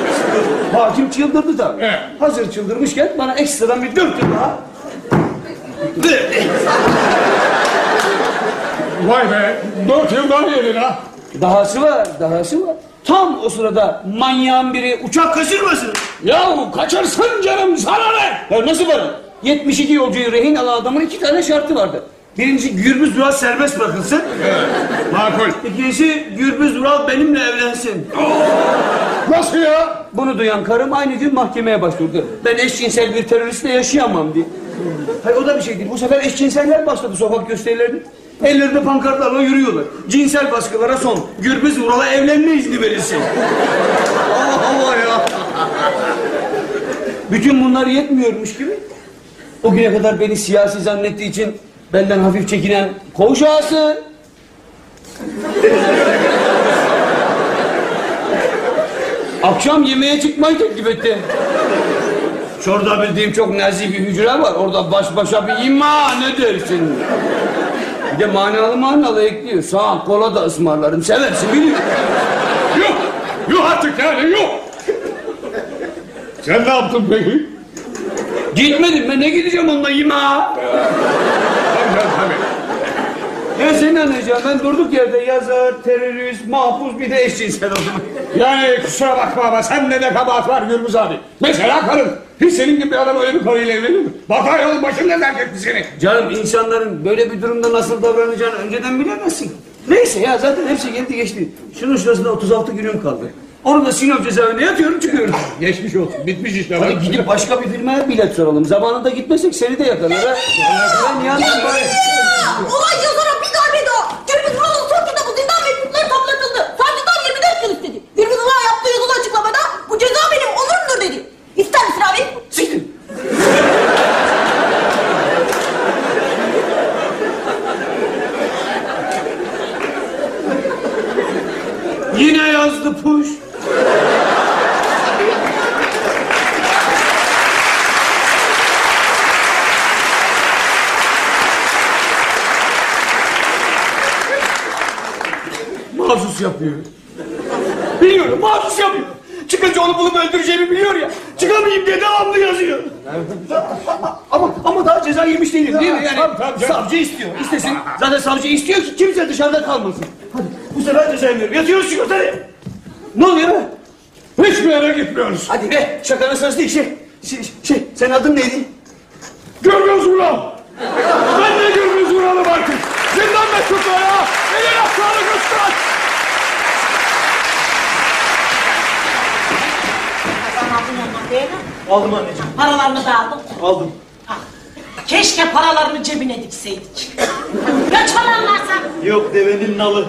Hakim çıldırdı tabii. Hazır çıldırmışken bana ekstradan bir dörtlü daha. Vay be! Dört yıl daha yedin ha. Dahası var, dahası var. Tam o sırada manyağın biri uçak kaçırmasın. Yahu kaçırsın canım sana ne? Ya nasıl var? 72 yolcuyu rehin alan adamın iki tane şartı vardı. Birincisi Gürbüz Vural serbest bırakılsın. Makul. İkincisi Gürbüz Vural benimle evlensin. Nasıl ya? Bunu duyan karım aynı gün mahkemeye başvurdu. Ben eşcinsel bir teröristle yaşayamam diye. Hayır o da bir şey değil. Bu sefer eşcinseller başladı sokak gösterilerini. Ellerinde pankartlarla yürüyorlar. Cinsel baskılara son. Gürbüz Vural'a evlenme izni verilsin. Allah Allah ya. Bütün bunlar yetmiyormuş gibi. O güne kadar beni siyasi zannettiği için benden hafif çekinen koğuş ağası. Akşam yemeğe çıkmayı teklif etti. Şurada bildiğim çok nazik bir hücre var. Orada baş başa bir ima ne dersin? Bir de manalı manalı ekliyor. Sağ kola da ısmarlarım. Seversin biliyorum. Yok! Yok artık yani yok! Sen ne yaptın peki? Gitmedim ben ne gideceğim onunla ima? Tabii canım tabii. Ya senin anlayacağın ben durduk yerde yazar, terörist, mahpus bir de eşcinsel oldum. Yani kusura bakma ama sende de kabahat var Gürbüz abi. Mesela karın. Hiç senin gibi bir adam öyle bir karıyla evlenir mi? Bataryonun başında terk etti seni. Canım insanların böyle bir durumda nasıl davranacağını önceden bilemezsin. Neyse ya zaten hepsi geldi geçti. Şunun şurasında 36 günüm kaldı. Onu da Sinop cezaevinde yatıyorum çıkıyorum. Geçmiş olsun. Bitmiş işte. Hadi gidip başka bir firmaya bilet soralım. Zamanında gitmesek seni de yakalar ha. Ben yandım bari. Olay yazara bir darbe daha. Gürbüz Vural'ın son kitabı zindan mektupları kaplatıldı. Savcıdan 24 yıl istedi. Gürbüz Vural yaptığı yazılı açıklamada bu ceza benim onurumdur dedi. İster misin abi? Siktir. Yine yazdı puş. Mahsus yapıyor. Biliyorum mahsus yapıyor. Çıkınca onu bulup öldüreceğimi biliyor ya. Çıkamayayım diye devamlı yazıyor. ama ama daha ceza yemiş değilim değil mi? Yani tabii canım. savcı istiyor. İstesin. Zaten savcı istiyor ki kimse dışarıda kalmasın. Hadi bu sefer ceza yemiyorum. Yatıyoruz şu hadi. Ne oluyor be? Hiçbir yere gitmiyoruz. Hadi be şakanın sırası değil şey. Şey, şey senin adın neydi? Gürbüz Vural. Ben de Gürbüz Vural'ım artık. Zindan mektupları. Eline sağlık üstad. Kazan mi? Aldım anneciğim. Paralarını da aldım. Aldım. Keşke paralarını cebine dikseydik. ya çalarlarsa? Yok devenin nalı.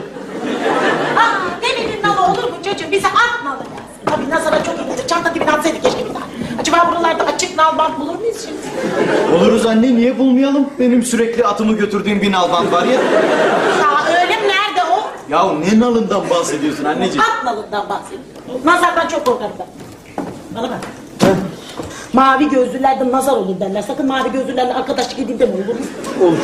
Aa, devenin nalı olur mu çocuğum? Bize at nalı lazım. Tabii nazara çok iyidir. Çanta dibine atsaydık keşke bir daha. Acaba buralarda açık nal bant bulur muyuz şimdi? Oluruz anne niye bulmayalım? Benim sürekli atımı götürdüğüm bir nalban var ya. Ya öyle mi? Nerede o? Ya ne nalından bahsediyorsun anneciğim? At nalından bahsediyorum. Nazardan çok korkarım ben. Bana bak. Mavi gözlülerden nazar olur derler. Sakın mavi gözlülerle arkadaşlık edeyim deme olur mu? Olur.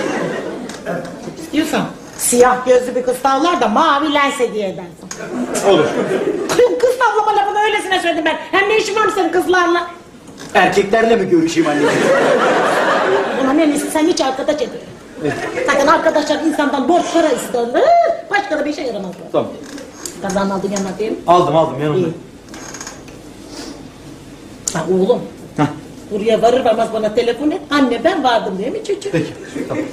İstiyorsan. Siyah gözlü bir kız tavlar da mavi lens hediye edersin. Olur. kız tavlama lafını öylesine söyledim ben. Hem ne işin var mı senin kızlarla? Erkeklerle mi görüşeyim anneciğim? Ulan en iyisi sen hiç arkadaş edin. Zaten arkadaşlar insandan borç para isterler. Başka da bir şey yaramaz. Tamam. Kazan aldın yanına değil mi? Aldım aldım yanımda. İyi. Ha oğlum. Buraya varır varmaz bana telefon et. Anne ben vardım değil mi çocuğum? Peki. Tamam.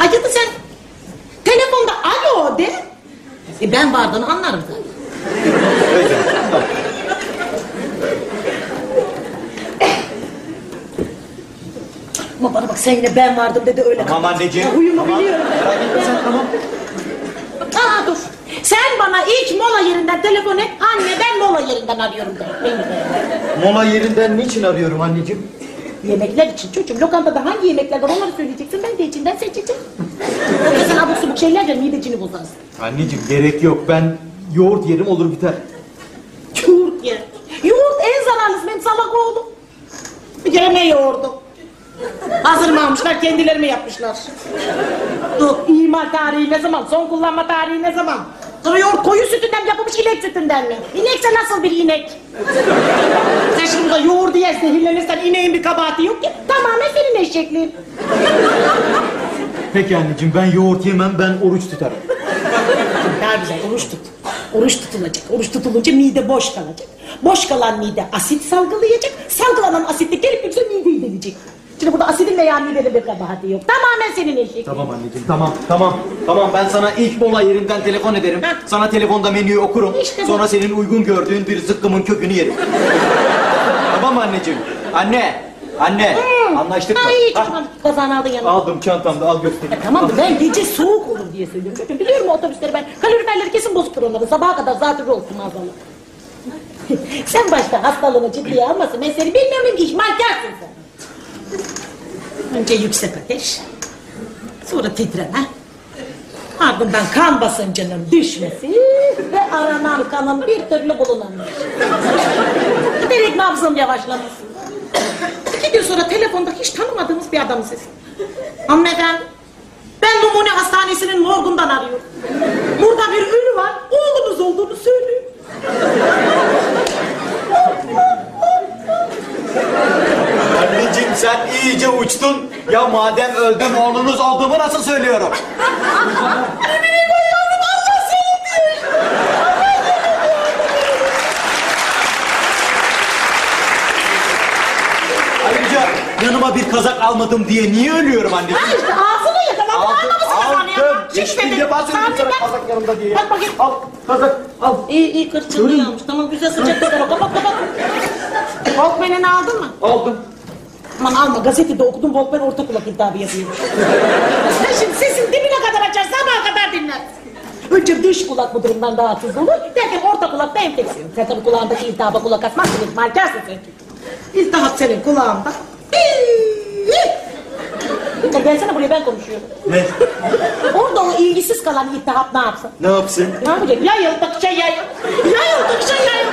Acıdı sen telefonda alo de. E ben vardığını anlarım zaten. Ama bana bak sen yine ben vardım dedi öyle. Tamam anneciğim. Ya, Huyumu Tamam. biliyorum. Merak etme sen tamam. Sen bana ilk mola yerinden telefon et. Anne ben mola yerinden arıyorum de. Beni de. Mola yerinden niçin arıyorum anneciğim? Yemekler için çocuğum. Lokantada hangi yemekler var onları söyleyeceksin. Ben de içinden seçeceğim. Yoksa sen abuk subuk şeylerle midecini bozarsın. Anneciğim gerek yok. Ben yoğurt yerim olur biter. Yoğurt ye. Yoğurt en zararlısı benim salak oğlum. Bir kere ne yoğurdu? Hazır mı almışlar kendileri mi yapmışlar? Dur imal tarihi ne zaman? Son kullanma tarihi ne zaman? Sonra yoğurt koyu sütünden yapılmış inek sütünden mi? İnekse nasıl bir inek? Sen şimdi burada yoğurdu yer zehirlenirsen ineğin bir kabahati yok ki. Tamamen senin eşekliğin. Peki anneciğim ben yoğurt yemem ben oruç tutarım. Daha güzel oruç tut. Oruç tutulacak. Oruç tutulunca mide boş kalacak. Boş kalan mide asit salgılayacak. Salgılanan asit de gelip yoksa mideyi delecek. Şimdi burada asidin veya midenin bir kabahati yok. Tamamen senin eşekliğin. Tamam anneciğim tamam tamam. Tamam ben sana ilk mola yerinden telefon ederim. Sana telefonda menüyü okurum. İşte. Sonra senin uygun gördüğün bir zıkkımın kökünü yerim. tamam mı anneciğim? Anne. Anne. Anlaştık mı? Ay Ha, çok kazan aldın yanına. Aldım çantamda al göstereyim. Tamam da ben gece soğuk olur diye söylüyorum. Çünkü biliyorum otobüsleri ben. Kaloriferleri kesin bozuktur onların. Sabaha kadar zatürre olsun maazallah. sen başta hastalığını ciddiye almasın. Ben seni bilmiyorum ki mankarsın sen. Önce yüksek ateş. Sonra titreme. Ardından kan basıncının düşmesi ve aranan kanın bir türlü bulunamıyor. Giderek nabzım yavaşlaması. İki gün sonra telefonda hiç tanımadığımız bir adamın sesi. Hanımefendi, ben Numune Hastanesi'nin morgundan arıyorum. Burada bir ölü var, oğlunuz olduğunu söylüyor. Anneciğim sen iyice uçtun. Ya madem öldüm oğlunuz olduğumu nasıl söylüyorum? Benim ayağım Allah seni. Ayrıca yanıma bir kazak almadım diye niye ölüyorum anneciğim? Ha işte ağzını Aldım, anlamasın efendim ya. aldım. Şimdi Geçtiğinde dedi, bahsedeyim Sami sana ben- kazak yanımda diye. Bak bakayım. Al kazak al. İyi iyi kırçın almış. Tamam güzel sıcak tutar o. Kapat kapat. Walkman'ini aldın mı? Aldım. Aman alma gazetede okudum Walkman orta kulak iltihabı yapıyor. Sen şimdi sesin dibine kadar açar sabaha kadar dinler. Önce dış kulak bu durumdan daha hızlı olur. Derken orta kulakta enfeksiyon. Sen tabii kulağındaki iltihaba kulak asmazsın. İhmalkarsın sen. İltihap senin kulağında. Ya gelsene buraya ben konuşuyorum. Ne? Orada o ilgisiz kalan iltihap ne yapsın? Ne yapsın? Ne yapacak? Yayıldıkça yayıl. Yayıldıkça yayıl.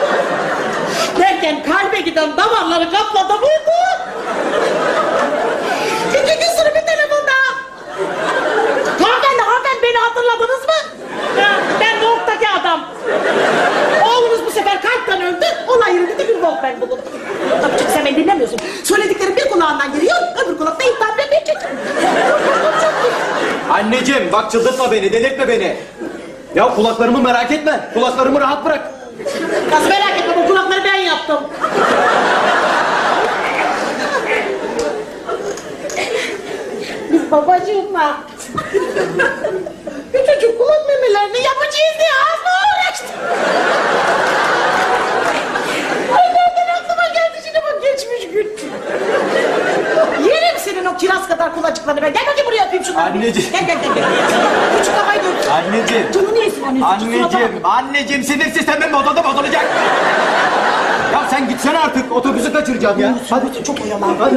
Derken kalbe giden damarları kapladı mıydı? İkinci sınıf bir telefon daha. Hanımefendi, hanımefendi beni hatırladınız mı? Ha, ben Doğuk'taki adam. Oğlunuz bu sefer kalpten öldü. Olay de bir Walkman bulundu. Tabii çünkü sen beni dinlemiyorsun. Söylediklerim bir kulağından giriyor, öbür kulakta iptal edecek. Anneciğim bak çıldırtma beni, delirtme beni. Ya kulaklarımı merak etme. Kulaklarımı rahat bırak. Nasıl merak o kulakları ben yaptım. Biz babacığımla bir çocuk kulak memelerini yapacağız diye ağzına uğraştık. Kiraz kadar kulacıklarını ben. Gel bakayım buraya öpeyim şunları. Anneciğim. Gel gel gel. gel. Küçük kafayı dön. Anneciğim. Canını yesin annesi. kusura bakma. Anneciğim, anneciğim sinir sistemim odada bozulacak. ya sen gitsene artık otobüsü kaçıracağım ya. Hadi çok oyalan. Hadi.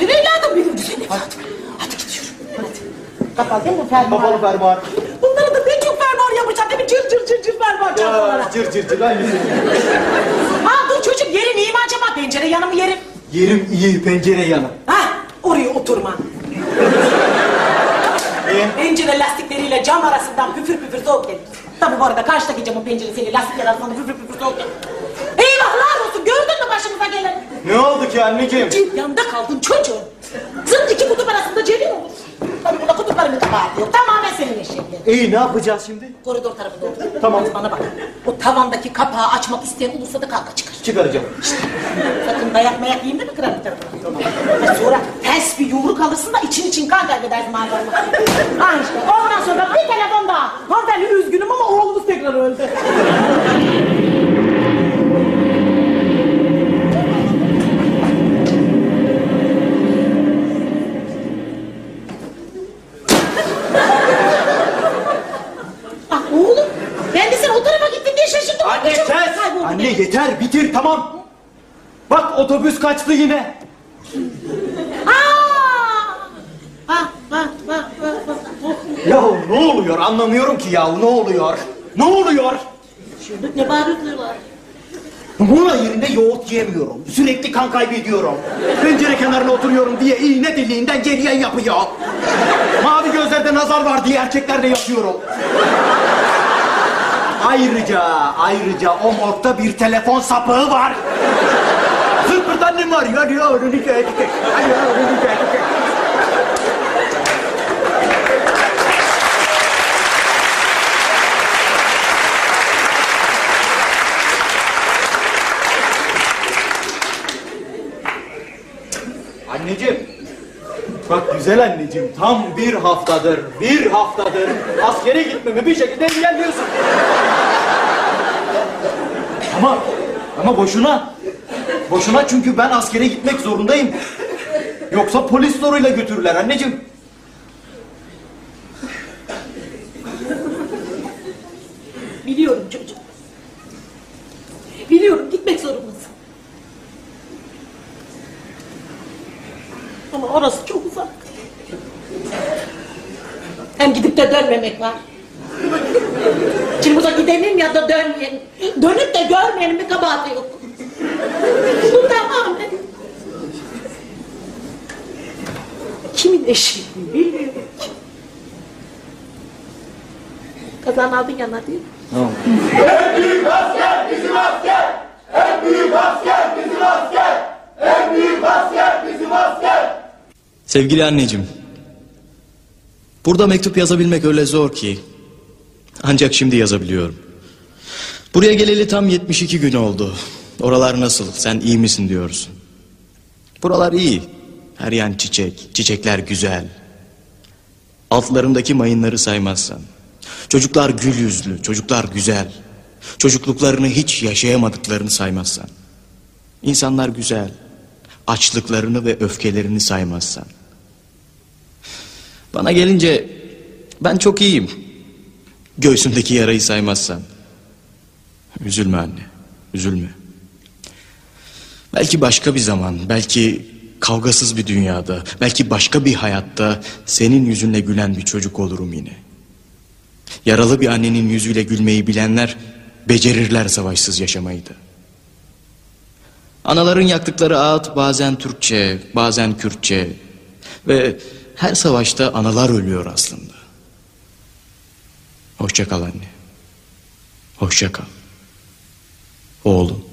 Güzel evladım benim güzel evladım. Hadi gidiyorum. Hadi. Kapalı değil mi fermuar? Kapalı fermuar. Bunları da ben çok fermuar yapacağım değil mi? Cır cır cır cır fermuar çarpmalara. Ya, cır cır cır aynısı. Ha dur çocuk yerin iyi mi acaba? Pencere yanı mı yerim? Yerim iyi pencere yanı. Ha oraya oturma. Pencere lastikleriyle cam arasından püfür püfür soğuk gelir. Tabi bu arada karşıdaki camın penceresiyle lastikler arasından püfür püfür soğuk gelir. Eyvahlar olsun gördün mü başımıza geleni? Ne oldu ki anneciğim? Cip yanında kaldın çocuğum. Zıt iki kutup arasında cebin olur. Tabii bunda kutupların kabahati yok. Tamamen senin eşeklerin. İyi ne yapacağız şimdi? Koridor tarafında otur. Tamam. Bana bak. O tavandaki kapağı açmak isteyen olursa da kalka çıkar. Çıkaracağım. Sakın dayak mayak yiyeyim de mi kırar bir tarafına? Tamam. Sonra ters bir yumruk alırsın da için için kan kaybedersin maazallah. Ha işte. Ondan sonra bir telefon daha. Hanımefendi üzgünüm ama oğlunuz tekrar öldü. Anne kes! kayboldun. Anne yeter bitir tamam. Bak otobüs kaçtı yine. Ha, ha, ha, ha, ha. Ya ne oluyor anlamıyorum ki ya ne oluyor? Ne oluyor? Şurada ne bağırıyorlar? Buna yerinde yoğurt yiyemiyorum. Sürekli kan kaybediyorum. Pencere kenarına oturuyorum diye iğne deliğinden geriye yapıyor. Mavi gözlerde nazar var diye erkeklerle yapıyorum. Ayrıca, ayrıca o morgda bir telefon sapığı var. Zıpırdan ne var ya nikah edecek. Hadi ya, onu nikah edecek. Anneciğim. Bak güzel anneciğim tam bir haftadır, bir haftadır askere gitmemi bir şekilde engelliyorsun. Ama, ama boşuna. Boşuna çünkü ben askere gitmek zorundayım. Yoksa polis zoruyla götürürler anneciğim. Biliyorum çocuğum. Biliyorum gitmek zorundasın. Ama orası çok uzak. Hem gidip de dönmemek var. Şimdi burada gidelim ya da dönmeyelim. Dönüp de görmeyelim bir kabahati yok. Bu tamamen. Kimin eşi bilmiyorum ki. Kazan aldın yana değil mi? En büyük asker bizim asker. En büyük asker bizim asker. En büyük asker bizim asker. Sevgili anneciğim. Burada mektup yazabilmek öyle zor ki. Ancak şimdi yazabiliyorum. Buraya geleli tam 72 gün oldu. Oralar nasıl? Sen iyi misin diyorsun. Buralar iyi. Her yan çiçek, çiçekler güzel. Altlarındaki mayınları saymazsan. Çocuklar gül yüzlü, çocuklar güzel. Çocukluklarını hiç yaşayamadıklarını saymazsan. İnsanlar güzel. Açlıklarını ve öfkelerini saymazsan. Bana gelince ben çok iyiyim. Göğsümdeki yarayı saymazsan. Üzülme anne, üzülme. Belki başka bir zaman, belki kavgasız bir dünyada, belki başka bir hayatta senin yüzünle gülen bir çocuk olurum yine. Yaralı bir annenin yüzüyle gülmeyi bilenler becerirler savaşsız yaşamayı da. Anaların yaktıkları ağıt bazen Türkçe, bazen Kürtçe ve her savaşta analar ölüyor aslında. Hoşça kal anne. Hoşça kal. Oğlum.